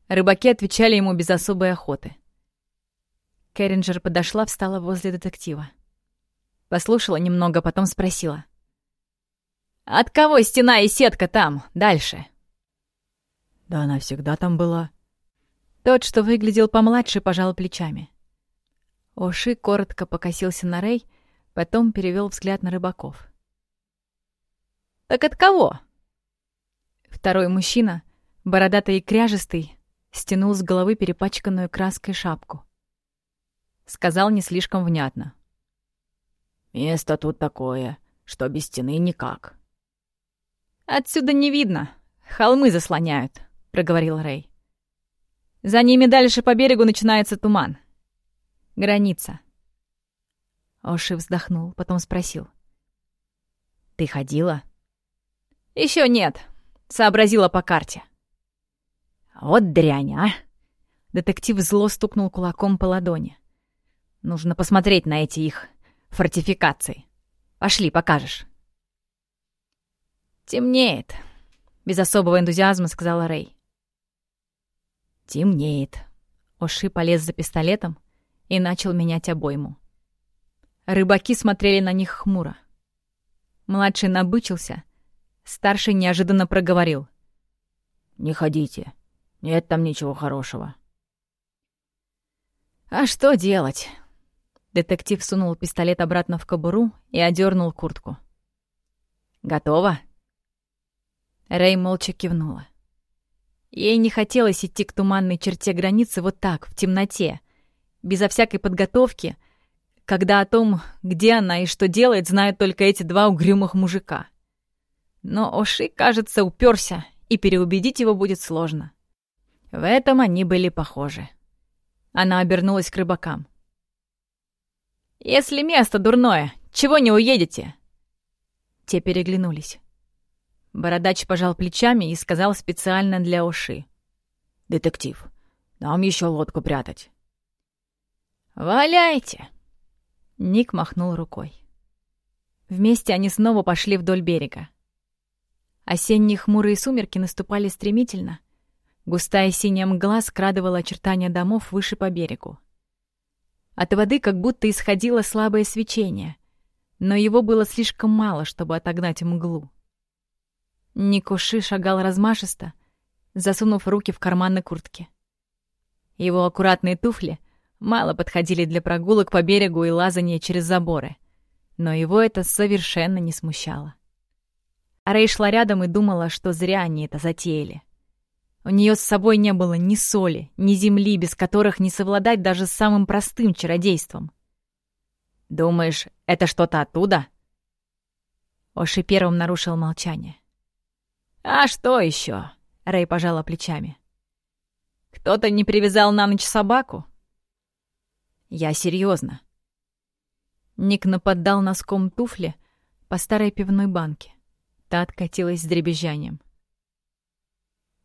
Рыбаки отвечали ему без особой охоты. Кэрринджер подошла, встала возле детектива. Послушала немного, потом спросила. «От кого стена и сетка там, дальше?» «Да она всегда там была». Тот, что выглядел помладше, пожал плечами. Оши коротко покосился на Рэй, потом перевел взгляд на рыбаков. «Так от кого?» Второй мужчина, бородатый и кряжистый, стянул с головы перепачканную краской шапку. Сказал не слишком внятно. «Место тут такое. что без стены никак». «Отсюда не видно. Холмы заслоняют», — проговорил Рэй. «За ними дальше по берегу начинается туман. Граница». Оши вздохнул, потом спросил. «Ты ходила?» Еще нет. Сообразила по карте». «Вот дрянь, а!» Детектив зло стукнул кулаком по ладони. «Нужно посмотреть на эти их фортификации. Пошли, покажешь». «Темнеет», — без особого энтузиазма сказала Рэй. «Темнеет». Оши полез за пистолетом и начал менять обойму. Рыбаки смотрели на них хмуро. Младший набычился, старший неожиданно проговорил. «Не ходите. Нет там ничего хорошего». «А что делать?» Детектив сунул пистолет обратно в кобуру и одернул куртку. «Готово?» Рэй молча кивнула. Ей не хотелось идти к туманной черте границы вот так, в темноте, безо всякой подготовки, когда о том, где она и что делает, знают только эти два угрюмых мужика. Но Оши, кажется, уперся, и переубедить его будет сложно. В этом они были похожи. Она обернулась к рыбакам. «Если место дурное, чего не уедете?» Те переглянулись. Бородач пожал плечами и сказал специально для Оши. «Детектив, нам еще лодку прятать». «Валяйте!» Ник махнул рукой. Вместе они снова пошли вдоль берега. Осенние хмурые сумерки наступали стремительно. Густая синяя мгла скрадывала очертания домов выше по берегу. От воды как будто исходило слабое свечение, но его было слишком мало, чтобы отогнать мглу. Никуши шагал размашисто, засунув руки в карманы куртки. Его аккуратные туфли мало подходили для прогулок по берегу и лазания через заборы. Но его это совершенно не смущало. Рэй шла рядом и думала, что зря они это затеяли. У нее с собой не было ни соли, ни земли, без которых не совладать даже с самым простым чародейством. «Думаешь, это что-то оттуда?» Оши первым нарушил молчание. «А что еще?» — Рэй пожала плечами. «Кто-то не привязал на ночь собаку?» Я серьезно. Ник нападал носком туфли по старой пивной банке. Та откатилась с дребезжанием.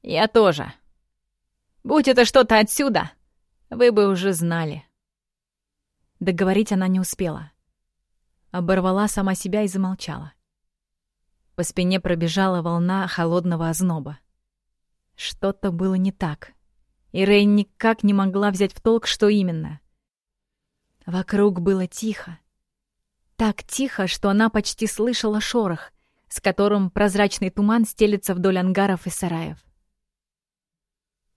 «Я тоже. Будь это что-то отсюда, вы бы уже знали». Договорить она не успела. Оборвала сама себя и замолчала. По спине пробежала волна холодного озноба. Что-то было не так. И Рэй никак не могла взять в толк, что именно. Вокруг было тихо. Так тихо, что она почти слышала шорох, с которым прозрачный туман стелется вдоль ангаров и сараев.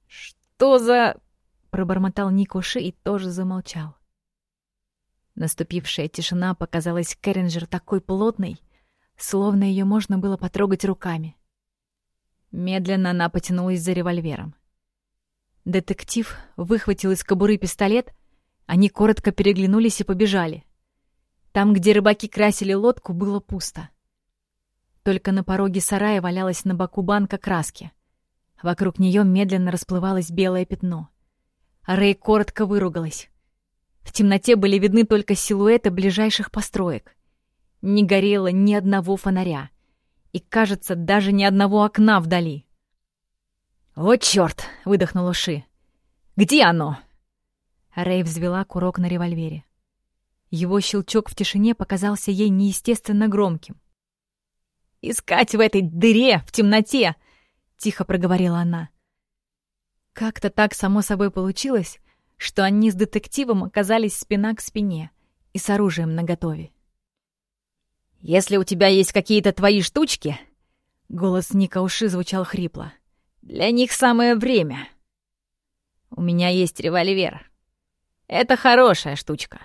«Что за...» — пробормотал Никуши и тоже замолчал. Наступившая тишина показалась Керринджер такой плотной, словно ее можно было потрогать руками. Медленно она потянулась за револьвером. Детектив выхватил из кобуры пистолет они коротко переглянулись и побежали. Там, где рыбаки красили лодку, было пусто. Только на пороге сарая валялась на боку банка краски. Вокруг нее медленно расплывалось белое пятно. Рэй коротко выругалась. В темноте были видны только силуэты ближайших построек. Не горело ни одного фонаря. И, кажется, даже ни одного окна вдали. «О, чёрт!» — выдохнула Ши. «Где оно?» Рэй взвела курок на револьвере. Его щелчок в тишине показался ей неестественно громким. «Искать в этой дыре, в темноте!» — тихо проговорила она. Как-то так само собой получилось, что они с детективом оказались спина к спине и с оружием наготове. «Если у тебя есть какие-то твои штучки...» Голос Ника Уши звучал хрипло. «Для них самое время. У меня есть револьвер. Это хорошая штучка.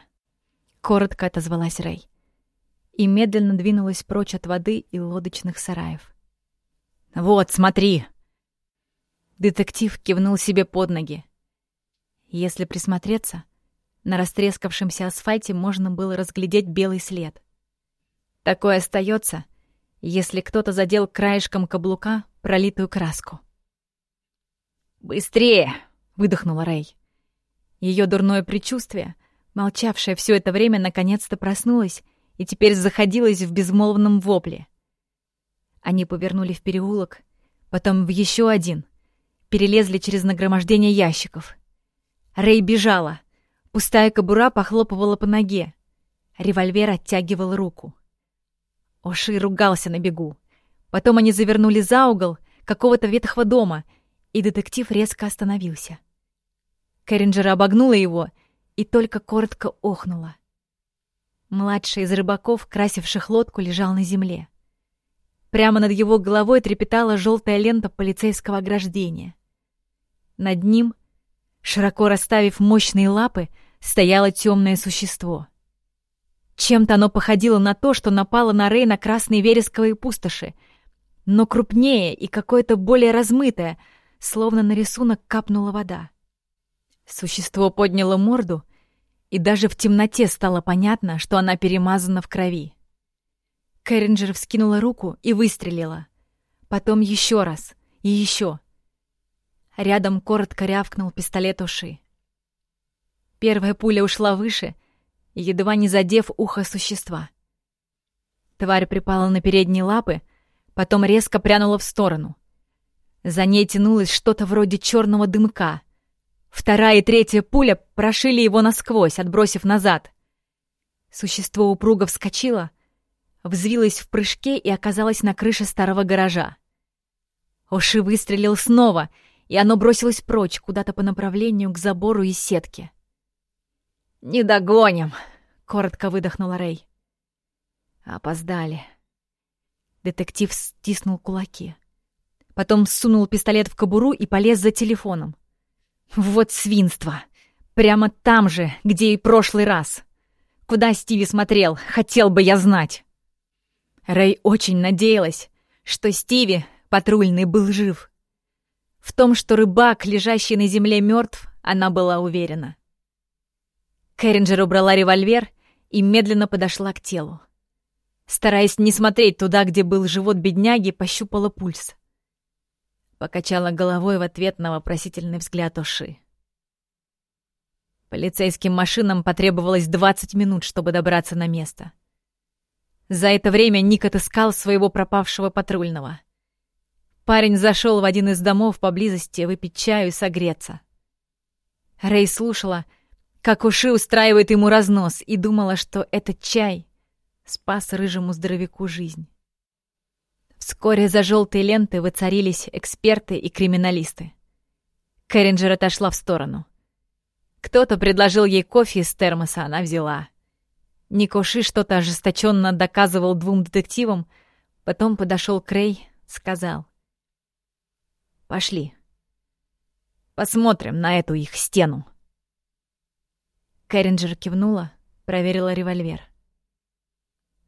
Коротко отозвалась Рэй. И медленно двинулась прочь от воды и лодочных сараев. «Вот, смотри!» Детектив кивнул себе под ноги. Если присмотреться, на растрескавшемся асфальте можно было разглядеть белый след. Такое остается, если кто-то задел краешком каблука пролитую краску. «Быстрее!» — выдохнула Рэй. Ее дурное предчувствие, молчавшее все это время, наконец-то проснулось и теперь заходилось в безмолвном вопле. Они повернули в переулок, потом в еще один, перелезли через нагромождение ящиков. Рэй бежала. Пустая кобура похлопывала по ноге. Револьвер оттягивал руку. Оши ругался на бегу. Потом они завернули за угол какого-то ветхого дома, и детектив резко остановился. Кэрринджер обогнула его и только коротко охнула. Младший из рыбаков, красивших лодку, лежал на земле. Прямо над его головой трепетала желтая лента полицейского ограждения. Над ним, широко расставив мощные лапы, стояло темное существо. Чем-то оно походило на то, что напало на Рей на красные вересковые пустоши, но крупнее и какое-то более размытое, словно на рисунок капнула вода. Существо подняло морду, и даже в темноте стало понятно, что она перемазана в крови. Кэрринджер вскинула руку и выстрелила. Потом еще раз и еще. Рядом коротко рявкнул пистолет уши. Первая пуля ушла выше, едва не задев ухо существа. Тварь припала на передние лапы, потом резко прянула в сторону. За ней тянулось что-то вроде черного дымка. Вторая и третья пуля прошили его насквозь, отбросив назад. Существо упруго вскочило, взвилась в прыжке и оказалась на крыше старого гаража. Оши выстрелил снова, и оно бросилось прочь, куда-то по направлению к забору из сетки. «Не догоним!» — коротко выдохнула Рэй. Опоздали. Детектив стиснул кулаки. Потом сунул пистолет в кобуру и полез за телефоном. Вот свинство! Прямо там же, где и прошлый раз. Куда Стиви смотрел, хотел бы я знать. Рэй очень надеялась, что Стиви, патрульный, был жив. В том, что рыбак, лежащий на земле, мертв, она была уверена. Кэрринджер убрала револьвер и медленно подошла к телу. Стараясь не смотреть туда, где был живот бедняги, пощупала пульс. Покачала головой в ответ на вопросительный взгляд Оши. Полицейским машинам потребовалось 20 минут, чтобы добраться на место. За это время Ник отыскал своего пропавшего патрульного. Парень зашел в один из домов поблизости выпить чаю и согреться. Рэй слушала, как Уши устраивает ему разнос, и думала, что этот чай спас рыжему здоровяку жизнь. Вскоре за желтой лентой воцарились эксперты и криминалисты. Кэрринджер отошла в сторону. Кто-то предложил ей кофе из термоса, она взяла. Никоши что-то ожесточенно доказывал двум детективам, потом подошел к Рэй, сказал. «Пошли. Посмотрим на эту их стену». Кэрринджер кивнула, проверила револьвер.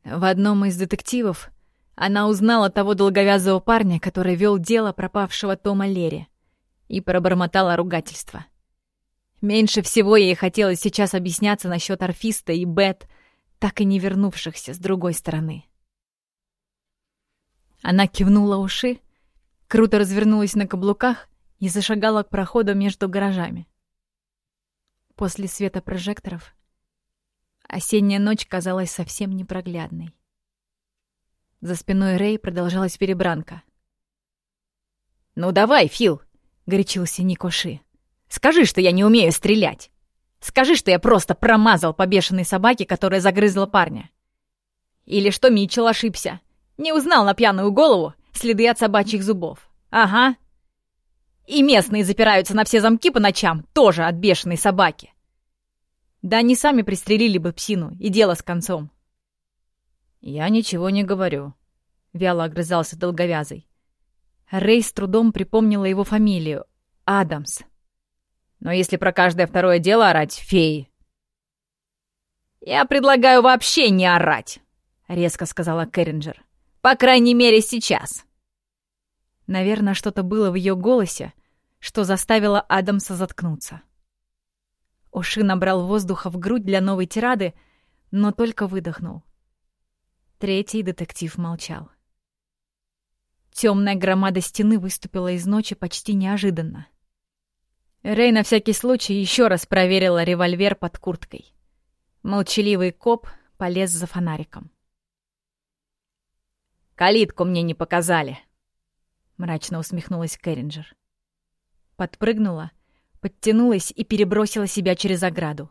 В одном из детективов она узнала того долговязого парня, который вел дело пропавшего Тома Лерри, и пробормотала ругательство. Меньше всего ей хотелось сейчас объясняться насчет орфиста и Бет — так и не вернувшихся с другой стороны. Она кивнула уши, круто развернулась на каблуках и зашагала к проходу между гаражами. После света прожекторов осенняя ночь казалась совсем непроглядной. За спиной Рэй продолжалась перебранка. «Ну давай, Фил!» — горячился Никоши. «Скажи, что я не умею стрелять!» Скажи, что я просто промазал по бешеной собаке, которая загрызла парня. Или что Митчелл ошибся. Не узнал на пьяную голову следы от собачьих зубов. Ага. И местные запираются на все замки по ночам, тоже от бешеной собаки. Да они сами пристрелили бы псину, и дело с концом. «Я ничего не говорю», — вяло огрызался долговязый. Рэй с трудом припомнила его фамилию — Адамс. Но если про каждое второе дело орать, феи. «Я предлагаю вообще не орать», — резко сказала Кэрринджер. «По крайней мере, сейчас». Наверное, что-то было в ее голосе, что заставило Адамса заткнуться. Оши набрал воздуха в грудь для новой тирады, но только выдохнул. Третий детектив молчал. Темная громада стены выступила из ночи почти неожиданно. Рэй на всякий случай еще раз проверила револьвер под курткой. Молчаливый коп полез за фонариком. «Калитку мне не показали», — мрачно усмехнулась Кэрринджер. Подпрыгнула, подтянулась и перебросила себя через ограду.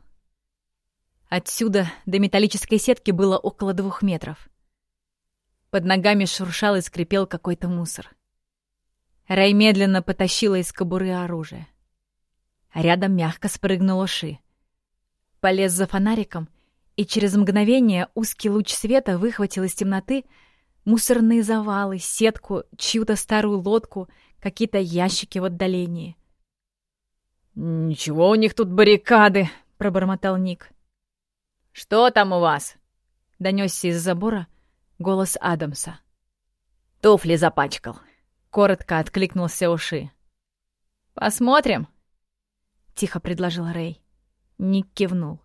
Отсюда до металлической сетки было около двух метров. Под ногами шуршал и скрипел какой-то мусор. Рай медленно потащила из кобуры оружие. Рядом мягко спрыгнул Ши. Полез за фонариком, и через мгновение узкий луч света выхватил из темноты мусорные завалы, сетку, чью-то старую лодку, какие-то ящики в отдалении. «Ничего у них тут баррикады!» — пробормотал Ник. «Что там у вас?» — донесся из забора — Голос Адамса. «Туфли запачкал», — коротко откликнулся Уши. «Посмотрим», — тихо предложил Рэй. Ник кивнул.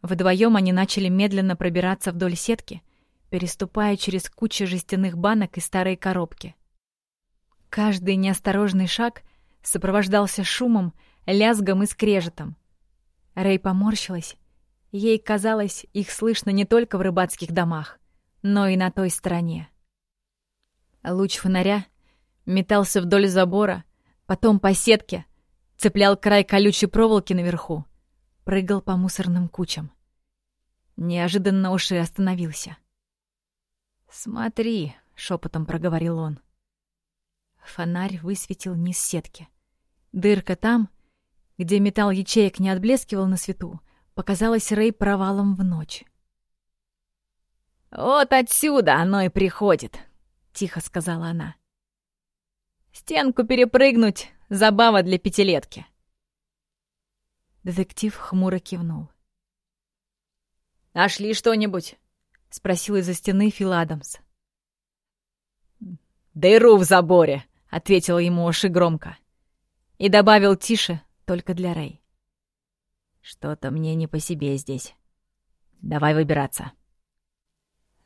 Вдвоем они начали медленно пробираться вдоль сетки, переступая через кучу жестяных банок и старые коробки. Каждый неосторожный шаг сопровождался шумом, лязгом и скрежетом. Рэй поморщилась. Ей казалось, их слышно не только в рыбацких домах но и на той стороне. Луч фонаря метался вдоль забора, потом по сетке, цеплял край колючей проволоки наверху, прыгал по мусорным кучам. Неожиданно уши остановился. «Смотри», — шепотом проговорил он. Фонарь высветил низ сетки. Дырка там, где металл ячеек не отблескивал на свету, показалась Рэй провалом в ночь. «Вот отсюда оно и приходит», — тихо сказала она. «Стенку перепрыгнуть — забава для пятилетки». Детектив хмуро кивнул. «Нашли что-нибудь?» — спросил из-за стены Фил Адамс. «Дыру в заборе», — ответил ему Оши громко. И добавил тише, только для Рэй. «Что-то мне не по себе здесь. Давай выбираться».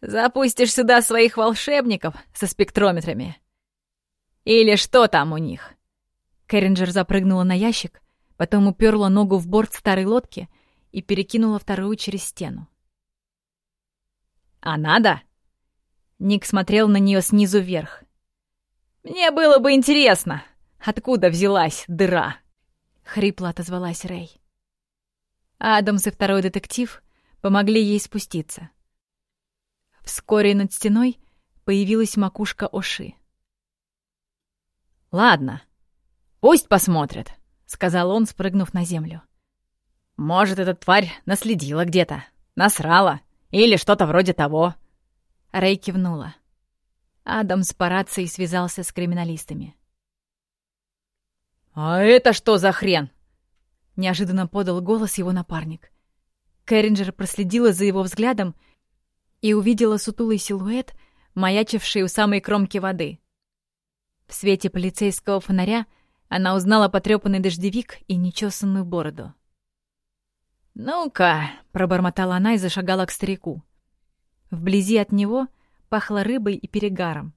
Запустишь сюда своих волшебников со спектрометрами? Или что там у них?» Кэрринджер запрыгнула на ящик, потом уперла ногу в борт старой лодки и перекинула вторую через стену. «А надо?» Ник смотрел на нее снизу вверх. «Мне было бы интересно, откуда взялась дыра?» Хрипло отозвалась Рэй. Адамс и второй детектив помогли ей спуститься. Вскоре над стеной появилась макушка Оши. «Ладно, пусть посмотрят», — сказал он, спрыгнув на землю. «Может, эта тварь наследила где-то, насрала или что-то вроде того». Рэй кивнула. Адамс по рации связался с криминалистами. «А это что за хрен?» Неожиданно подал голос его напарник. Кэрринджер проследила за его взглядом и увидела сутулый силуэт, маячивший у самой кромки воды. В свете полицейского фонаря она узнала потрепанный дождевик и нечесанную бороду. «Ну-ка», — пробормотала она и зашагала к старику. Вблизи от него пахло рыбой и перегаром.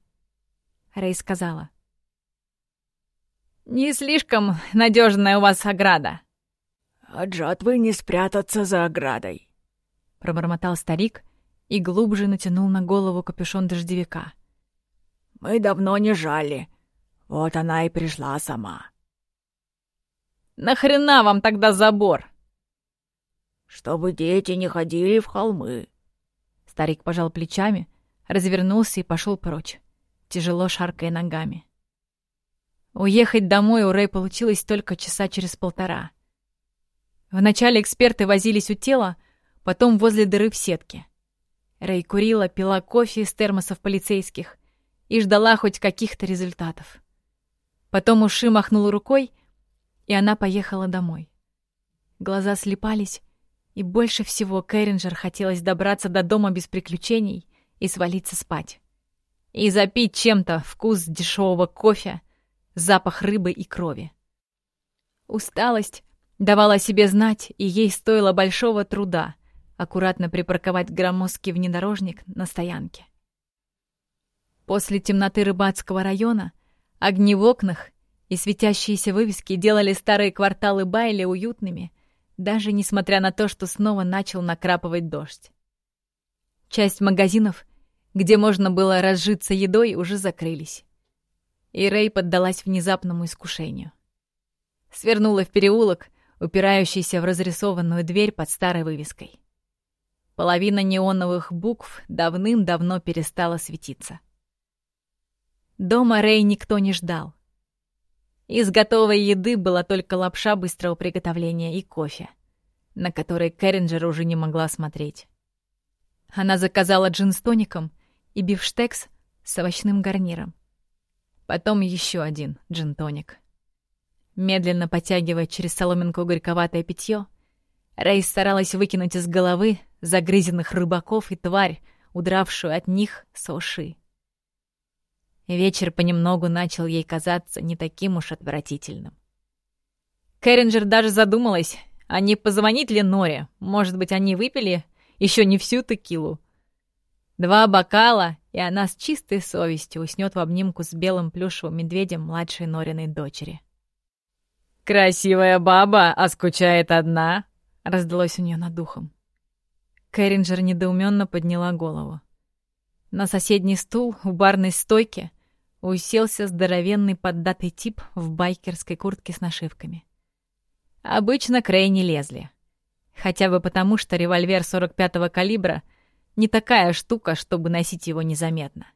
Рэй сказала. «Не слишком надежная у вас ограда». «От жатвы не спрятаться за оградой», — пробормотал старик и глубже натянул на голову капюшон дождевика. «Мы давно не жали. Вот она и пришла сама». «Нахрена вам тогда забор?» «Чтобы дети не ходили в холмы». Старик пожал плечами, развернулся и пошел прочь, тяжело шаркая ногами. Уехать домой у Рэй получилось только часа через полтора. Вначале эксперты возились у тела, потом возле дыры в сетке. Рэй курила, пила кофе из термосов полицейских и ждала хоть каких-то результатов. Потом Уши махнул рукой, и она поехала домой. Глаза слепались, и больше всего Кэрринджер хотелось добраться до дома без приключений и свалиться спать. И запить чем-то вкус дешевого кофе, запах рыбы и крови. Усталость давала себе знать, и ей стоило большого труда аккуратно припарковать громоздкий внедорожник на стоянке. После темноты рыбацкого района огни в окнах и светящиеся вывески делали старые кварталы Байли уютными, даже несмотря на то, что снова начал накрапывать дождь. Часть магазинов, где можно было разжиться едой, уже закрылись. И Рэй поддалась внезапному искушению. Свернула в переулок, упирающийся в разрисованную дверь под старой вывеской. Половина неоновых букв давным-давно перестала светиться. Дома Рэй никто не ждал. Из готовой еды была только лапша быстрого приготовления и кофе, на который Кэрринджер уже не могла смотреть. Она заказала джин с тоником и бифштекс с овощным гарниром. Потом еще один джин-тоник. Медленно потягивая через соломинку горьковатое питье, Рэй старалась выкинуть из головы загрызенных рыбаков и тварь, удравшую от них соши. Вечер понемногу начал ей казаться не таким уж отвратительным. Кэрринджер даже задумалась, а не позвонить ли Норе? Может быть, они выпили еще не всю текилу. Два бокала, и она с чистой совестью уснет в обнимку с белым плюшевым медведем младшей Нориной дочери. «Красивая баба, а скучает одна?» — раздалось у нее над духом. Кэрринджер недоуменно подняла голову. На соседний стул у барной стойки уселся здоровенный поддатый тип в байкерской куртке с нашивками. Обычно Крей не лезли. Хотя бы потому, что револьвер 45-го калибра не такая штука, чтобы носить его незаметно.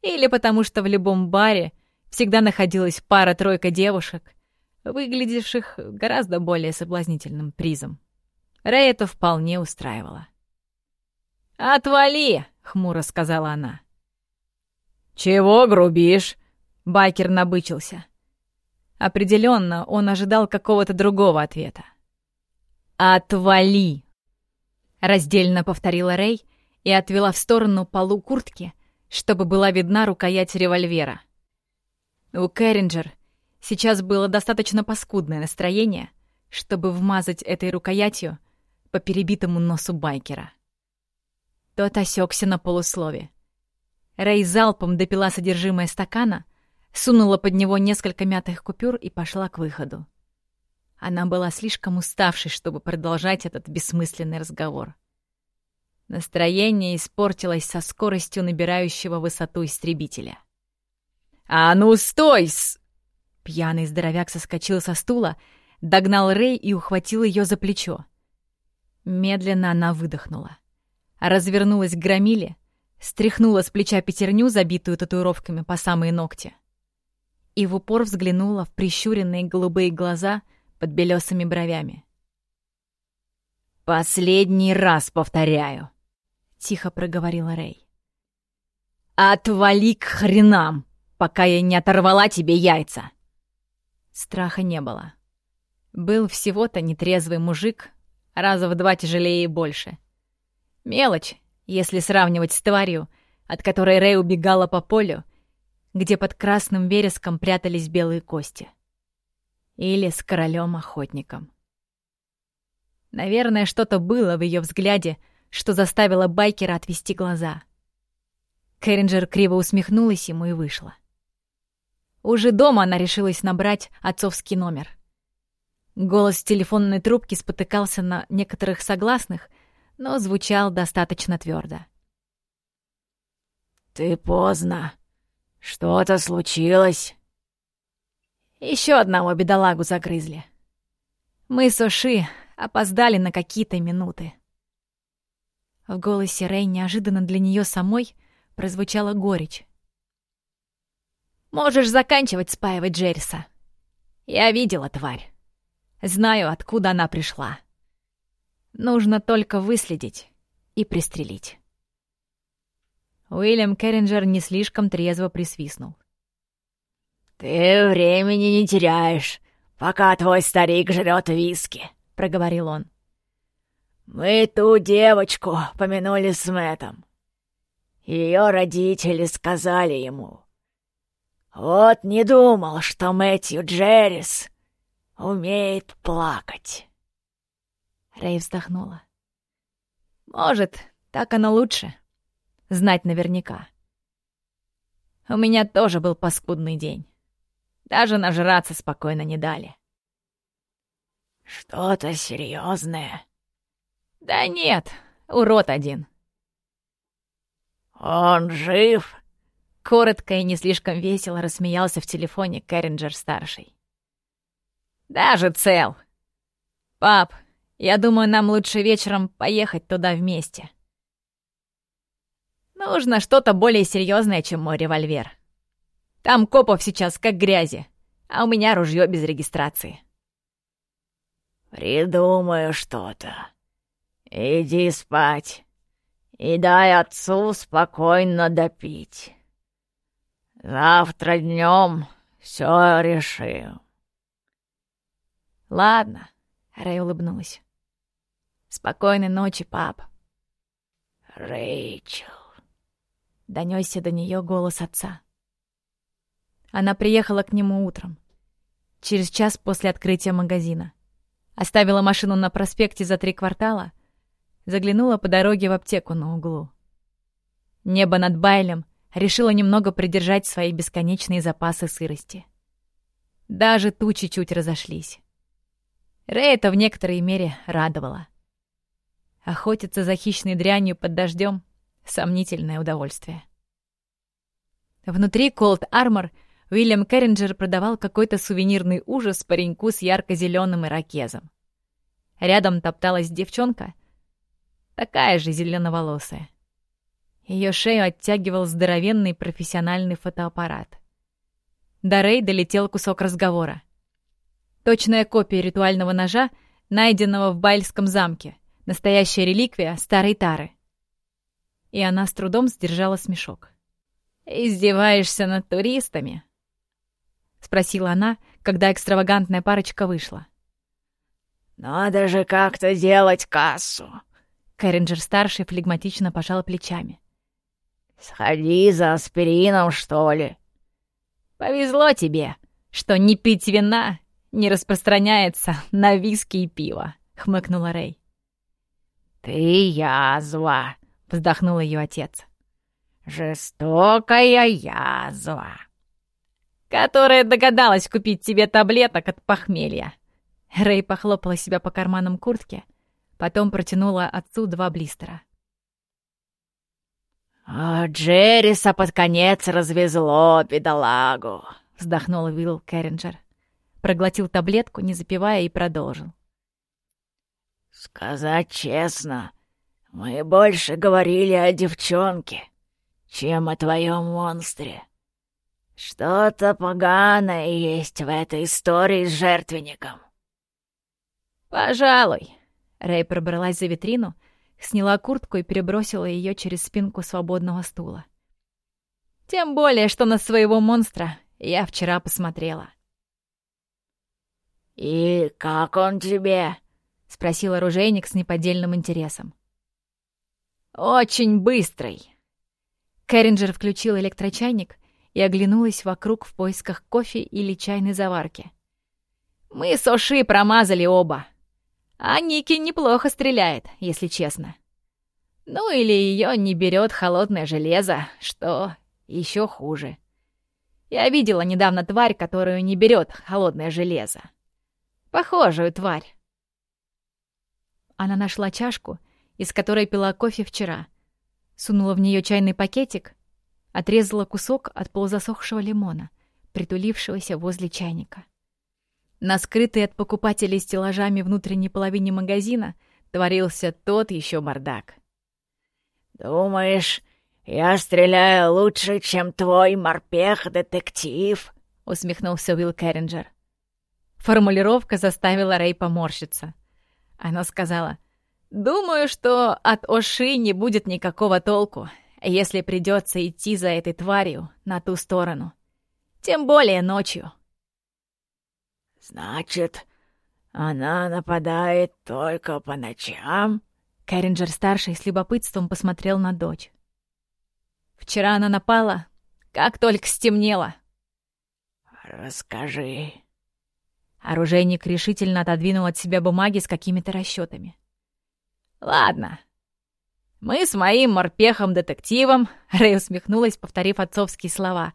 Или потому, что в любом баре всегда находилась пара-тройка девушек, выглядевших гораздо более соблазнительным призом. Рэй это вполне устраивало. «Отвали!» — хмуро сказала она. «Чего грубишь?» — Байкер набычился. Определенно, он ожидал какого-то другого ответа. «Отвали!» Раздельно повторила Рэй и отвела в сторону полу куртки, чтобы была видна рукоять револьвера. У Кэрринджер сейчас было достаточно паскудное настроение, чтобы вмазать этой рукоятью по перебитому носу байкера. Тот осекся на полуслове. Рэй залпом допила содержимое стакана, сунула под него несколько мятых купюр и пошла к выходу. Она была слишком уставшей, чтобы продолжать этот бессмысленный разговор. Настроение испортилось со скоростью набирающего высоту истребителя. «А ну, стой!» -с Пьяный здоровяк соскочил со стула, догнал Рэй и ухватил ее за плечо. Медленно она выдохнула. Развернулась к громиле, стряхнула с плеча пятерню, забитую татуировками по самые ногти, и в упор взглянула в прищуренные голубые глаза под белесыми бровями. «Последний раз повторяю», — тихо проговорила Рэй. «Отвали к хренам, пока я не оторвала тебе яйца!» Страха не было. Был всего-то нетрезвый мужик, раза в два тяжелее и больше. Мелочь, если сравнивать с тварью, от которой Рэй убегала по полю, где под красным вереском прятались белые кости. Или с королем-охотником. Наверное, что-то было в ее взгляде, что заставило байкера отвести глаза. Кэрринджер криво усмехнулась ему и вышла. Уже дома она решилась набрать отцовский номер. Голос телефонной трубки спотыкался на некоторых согласных, но звучал достаточно твердо. «Ты поздно. Что-то случилось?» Еще одного бедолагу загрызли. Мы с Оши опоздали на какие-то минуты. В голосе Рэй неожиданно для нее самой прозвучала горечь. Можешь заканчивать спаивать Джерриса. Я видела тварь. Знаю, откуда она пришла. Нужно только выследить и пристрелить. Уильям Керринджер не слишком трезво присвистнул. «Ты времени не теряешь, пока твой старик жрет виски», — проговорил он. «Мы ту девочку помянули с Мэттом. Ее родители сказали ему, вот не думал, что Мэтью Джеррис умеет плакать. Рэй вздохнула. Может, так оно лучше. Знать наверняка. У меня тоже был паскудный день. Даже нажраться спокойно не дали. «Что-то серьезное? «Да нет, урод один». «Он жив?» Коротко и не слишком весело рассмеялся в телефоне Кэрринджер-старший. «Даже цел. Пап, я думаю, нам лучше вечером поехать туда вместе. Нужно что-то более серьезное, чем мой револьвер. Там копов сейчас как грязи, а у меня ружье без регистрации». «Придумаю что-то. Иди спать и дай отцу спокойно допить». Завтра днем все решим. Ладно, Рэй улыбнулась. Спокойной ночи, пап. Рэйчел. Донесся до нее голос отца. Она приехала к нему утром, через час после открытия магазина. Оставила машину на проспекте за три квартала, заглянула по дороге в аптеку на углу. Небо над Байлем решила немного придержать свои бесконечные запасы сырости. Даже тучи чуть разошлись. Рэй это в некоторой мере радовало. Охотиться за хищной дрянью под дождем — сомнительное удовольствие. Внутри Cold Armor Уильям Керринджер продавал какой-то сувенирный ужас пареньку с ярко-зеленым ирокезом. Рядом топталась девчонка, такая же зеленоволосая. Ее шею оттягивал здоровенный профессиональный фотоаппарат. До Рэй долетел кусок разговора. Точная копия ритуального ножа, найденного в Байльском замке. Настоящая реликвия старой Тары. И она с трудом сдержала смешок. «Издеваешься над туристами?» — спросила она, когда экстравагантная парочка вышла. «Надо же как-то делать кассу!» Кэрринджер-старший флегматично пожал плечами. «Сходи за аспирином, что ли?» «Повезло тебе, что не пить вина не распространяется на виски и пиво», — хмыкнула Рэй. «Ты язва», — вздохнул ее отец. «Жестокая язва» которая догадалась купить тебе таблеток от похмелья. Рэй похлопала себя по карманам куртки, потом протянула отцу два блистера. «О, Джерриса под конец развезло, бедолагу!» — вздохнул Уилл Керринджер. Проглотил таблетку, не запивая, и продолжил. «Сказать честно, мы больше говорили о девчонке, чем о твоем монстре. Что-то поганое есть в этой истории с жертвенником». «Пожалуй». Рэй пробралась за витрину — сняла куртку и перебросила ее через спинку свободного стула. Тем более, что на своего монстра я вчера посмотрела. «И как он тебе?» — спросил оружейник с неподдельным интересом. «Очень быстрый». Кэрринджер включил электрочайник и оглянулась вокруг в поисках кофе или чайной заварки. «Мы с Оши промазали оба. А Ники неплохо стреляет, если честно. Ну или ее не берет холодное железо, что еще хуже. Я видела недавно тварь, которую не берет холодное железо. Похожую тварь. Она нашла чашку, из которой пила кофе вчера, сунула в нее чайный пакетик, отрезала кусок от полузасохшего лимона, притулившегося возле чайника. На скрытой от покупателей стеллажами внутренней половине магазина творился тот еще бардак. «Думаешь, я стреляю лучше, чем твой морпех-детектив?» — усмехнулся Уилл Керринджер. Формулировка заставила Рэй поморщиться. Она сказала, «Думаю, что от Оши не будет никакого толку, если придется идти за этой тварью на ту сторону. Тем более ночью». «Значит, она нападает только по ночам?» Кэрринджер-старший с любопытством посмотрел на дочь. «Вчера она напала, как только стемнело». «Расскажи». Оружейник решительно отодвинул от себя бумаги с какими-то расчетами. «Ладно. Мы с моим морпехом-детективом, Рэй усмехнулась, повторив отцовские слова,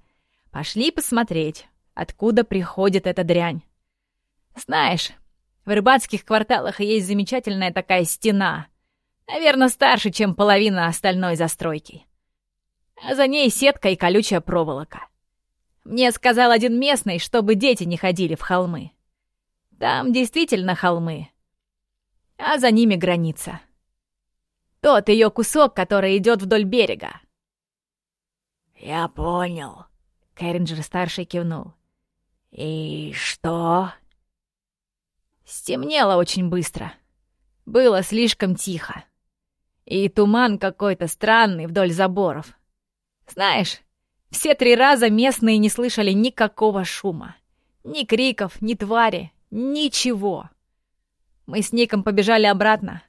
пошли посмотреть, откуда приходит эта дрянь. Знаешь, в рыбацких кварталах есть замечательная такая стена, наверное, старше, чем половина остальной застройки. А за ней сетка и колючая проволока. Мне сказал один местный, чтобы дети не ходили в холмы. Там действительно холмы, а за ними граница. Тот ее кусок, который идет вдоль берега. «Я понял», — Кэрринджер-старший кивнул. «И что?» Стемнело очень быстро. Было слишком тихо. И туман какой-то странный вдоль заборов. Знаешь, все три раза местные не слышали никакого шума. Ни криков, ни твари, ничего. Мы с Ником побежали обратно.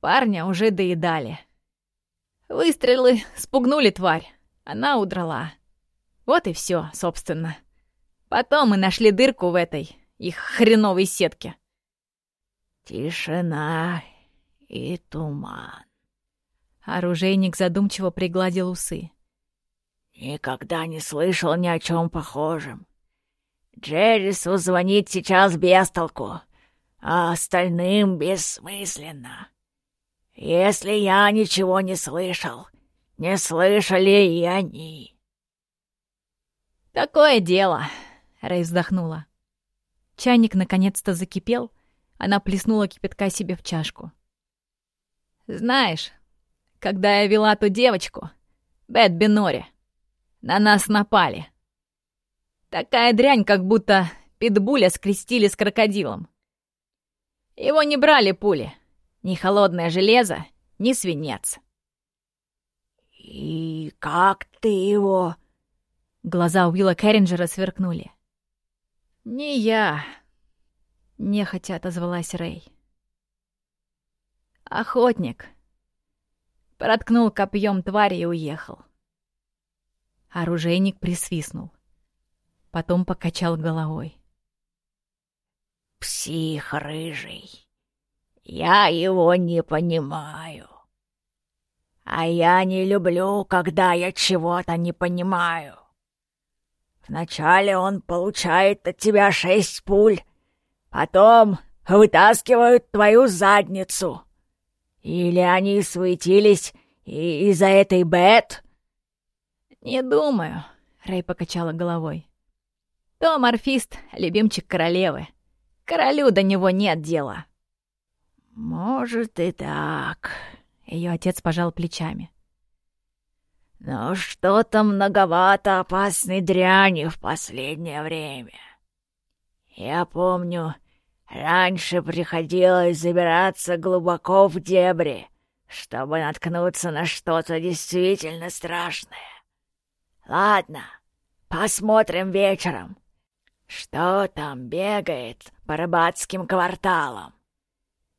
Парня уже доедали. Выстрелы спугнули тварь. Она удрала. Вот и все, собственно. Потом мы нашли дырку в этой их хреновой сетке. Тишина и туман. Оружейник задумчиво пригладил усы. Никогда не слышал ни о чем похожем. Джеррису звонить сейчас без толку, а остальным бессмысленно. Если я ничего не слышал, не слышали и они. «Такое дело», — Рэй вздохнула. Чайник наконец-то закипел, она плеснула кипятка себе в чашку. «Знаешь, когда я вела ту девочку, Бет Бенори, на нас напали. Такая дрянь, как будто питбуля скрестили с крокодилом. Его не брали пули. Ни холодное железо, ни свинец. «И как ты его...» Глаза Уилла Керринджера сверкнули. «Не я», — нехотя отозвалась Рэй. «Охотник». Проткнул копьем тварь и уехал. Оружейник присвистнул. Потом покачал головой. «Псих рыжий. Я его не понимаю. А я не люблю, когда я чего-то не понимаю. Вначале он получает от тебя шесть пуль, потом вытаскивают твою задницу. Или они суетились из-за этой Бет?» «Не думаю», — Рэй покачала головой. «То морфист — любимчик королевы. Королю до него нет дела». «Может и так», — ее отец пожал плечами. «Но что-то многовато опасной дряни в последнее время. Я помню, раньше приходилось забираться глубоко в дебри, чтобы наткнуться на что-то действительно страшное. Ладно, посмотрим вечером. Что там бегает по рыбацким кварталам?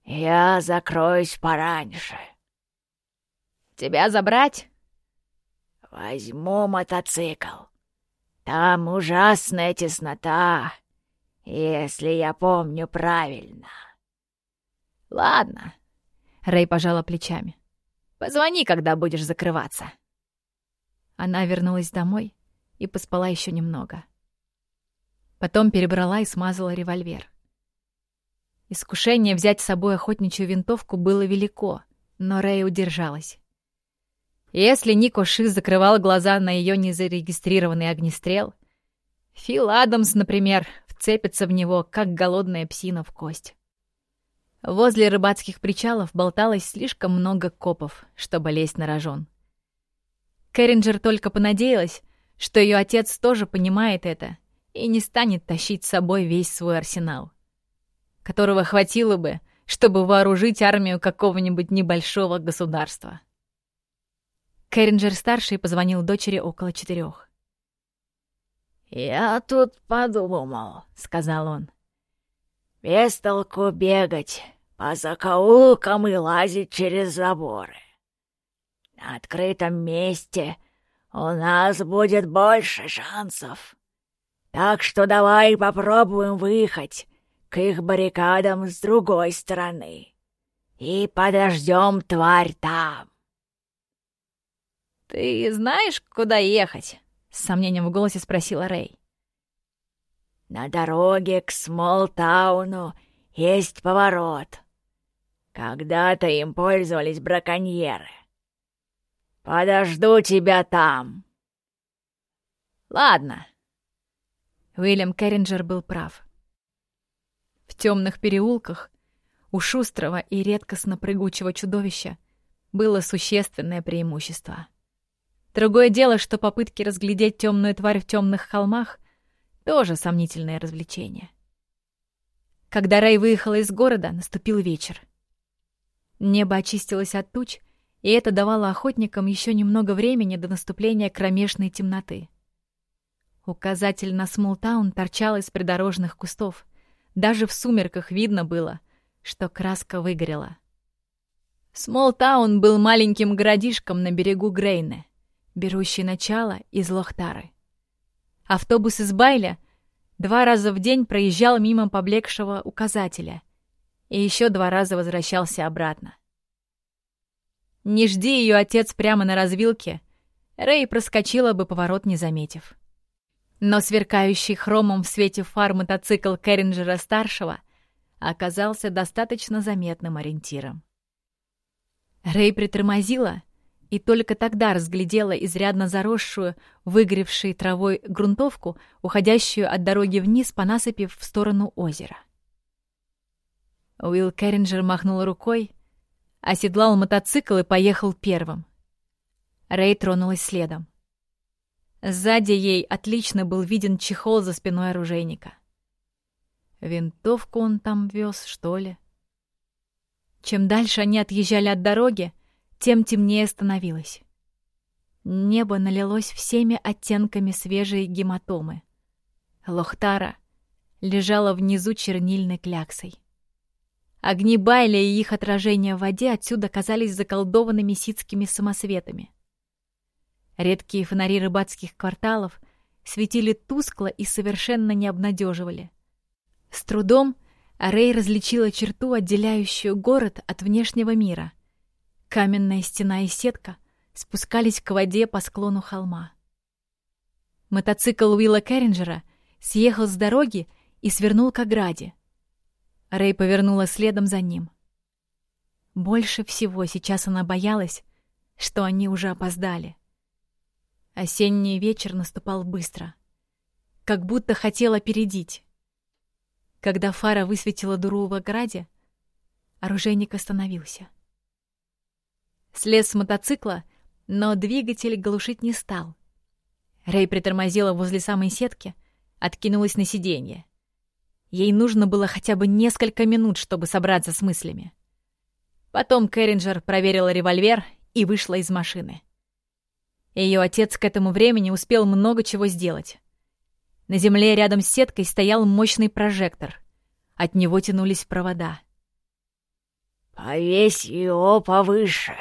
Я закроюсь пораньше. Тебя забрать? Возьму мотоцикл. Там ужасная теснота, если я помню правильно. Ладно. Рэй пожала плечами. Позвони, когда будешь закрываться. Она вернулась домой и поспала еще немного. Потом перебрала и смазала револьвер. Искушение взять с собой охотничью винтовку было велико, но Рэй удержалась. Если Нико Ши закрывал глаза на ее незарегистрированный огнестрел, Фил Адамс, например, вцепится в него, как голодная псина в кость. Возле рыбацких причалов болталось слишком много копов, чтобы лезть на рожон. Кэрринджер только понадеялась, что ее отец тоже понимает это и не станет тащить с собой весь свой арсенал, которого хватило бы, чтобы вооружить армию какого-нибудь небольшого государства. Кэрринджер-старший позвонил дочери около четырех. «Я тут подумал», — сказал он. «Без толку бегать по закоулкам и лазить через заборы. На открытом месте у нас будет больше шансов. Так что давай попробуем выехать к их баррикадам с другой стороны и подождем тварь там. «Ты знаешь, куда ехать?» — с сомнением в голосе спросила Рэй. «На дороге к Смолтауну есть поворот. Когда-то им пользовались браконьеры. Подожду тебя там». «Ладно». Уильям Керринджер был прав. В темных переулках у шустрого и редкостно прыгучего чудовища было существенное преимущество. Другое дело, что попытки разглядеть темную тварь в темных холмах — тоже сомнительное развлечение. Когда Рэй выехала из города, наступил вечер. Небо очистилось от туч, и это давало охотникам еще немного времени до наступления кромешной темноты. Указатель на Смолтаун торчал из придорожных кустов. Даже в сумерках видно было, что краска выгорела. Смолтаун был маленьким городишком на берегу Грейны берущий начало из Лохтары. Автобус из Байля два раза в день проезжал мимо поблекшего указателя и еще два раза возвращался обратно. Не жди ее отец прямо на развилке, Рэй проскочила бы поворот, не заметив. Но сверкающий хромом в свете фар мотоцикл Керринджера-старшего оказался достаточно заметным ориентиром. Рэй притормозила — и только тогда разглядела изрядно заросшую, выгоревшей травой грунтовку, уходящую от дороги вниз по насыпи в сторону озера. Уилл Керринджер махнул рукой, оседлал мотоцикл и поехал первым. Рэй тронулась следом. Сзади ей отлично был виден чехол за спиной оружейника. Винтовку он там вез, что ли? Чем дальше они отъезжали от дороги, тем темнее становилось. Небо налилось всеми оттенками свежей гематомы. Лохтара лежала внизу чернильной кляксой. Огни Байля и их отражения в воде отсюда казались заколдованными ситскими самосветами. Редкие фонари рыбацких кварталов светили тускло и совершенно не обнадеживали. С трудом Рэй различила черту, отделяющую город от внешнего мира — Каменная стена и сетка спускались к воде по склону холма. Мотоцикл Уилла Керринджера съехал с дороги и свернул к ограде. Рэй повернула следом за ним. Больше всего сейчас она боялась, что они уже опоздали. Осенний вечер наступал быстро, как будто хотел опередить. Когда фара высветила дуру в ограде, оружейник остановился. Слез с мотоцикла, но двигатель глушить не стал. Рэй притормозила возле самой сетки, откинулась на сиденье. Ей нужно было хотя бы несколько минут, чтобы собраться с мыслями. Потом Кэрринджер проверила револьвер и вышла из машины. Ее отец к этому времени успел много чего сделать. На земле рядом с сеткой стоял мощный прожектор. От него тянулись провода. «Повесь его повыше»,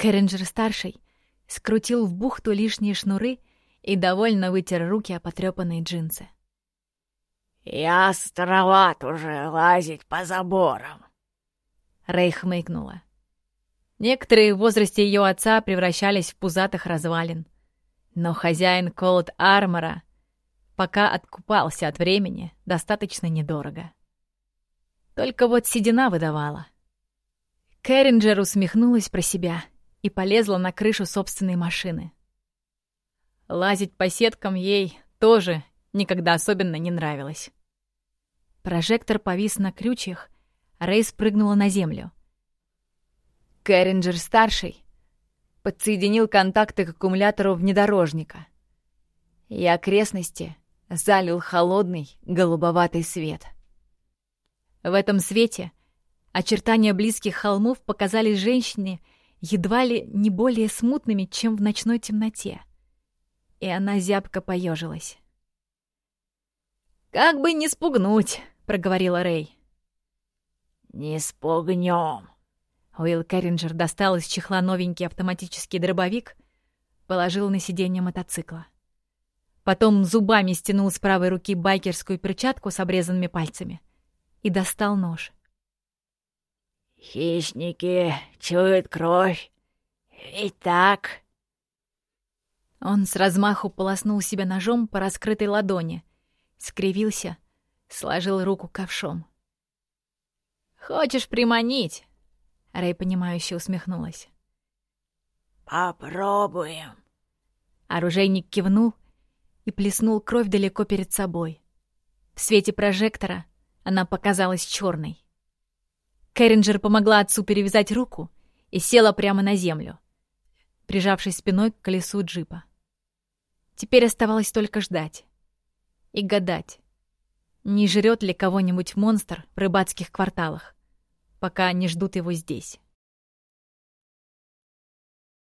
Кэрринджер-старший скрутил в бухту лишние шнуры и довольно вытер руки о потрёпанные джинсы. «Я староват уже лазить по заборам», — Рэй хмыкнула. Некоторые в возрасте ее отца превращались в пузатых развалин. Но хозяин Колд Армора пока откупался от времени достаточно недорого. Только вот седина выдавала. Кэрринджер усмехнулась про себя и полезла на крышу собственной машины. Лазить по сеткам ей тоже никогда особенно не нравилось. Прожектор повис на крючьях, а Рэй спрыгнула на землю. Кэрринджер-старший подсоединил контакты к аккумулятору внедорожника, и окрестности залил холодный голубоватый свет. В этом свете очертания близких холмов показались женщине едва ли не более смутными, чем в ночной темноте. И она зябко поежилась. «Как бы не спугнуть!» — проговорила Рэй. «Не спугнем!» Уилл Керринджер достал из чехла новенький автоматический дробовик, положил на сиденье мотоцикла. Потом зубами стянул с правой руки байкерскую перчатку с обрезанными пальцами и достал нож. Хищники чуют кровь. Ведь так? Он с размаху полоснул себя ножом по раскрытой ладони, скривился, сложил руку ковшом. «Хочешь приманить?» Рэй, понимающе усмехнулась. «Попробуем». Оружейник кивнул и плеснул кровь далеко перед собой. В свете прожектора она показалась черной. Кэрринджер помогла отцу перевязать руку и села прямо на землю, прижавшись спиной к колесу джипа. Теперь оставалось только ждать. И гадать, не жрет ли кого-нибудь монстр в рыбацких кварталах, пока не ждут его здесь.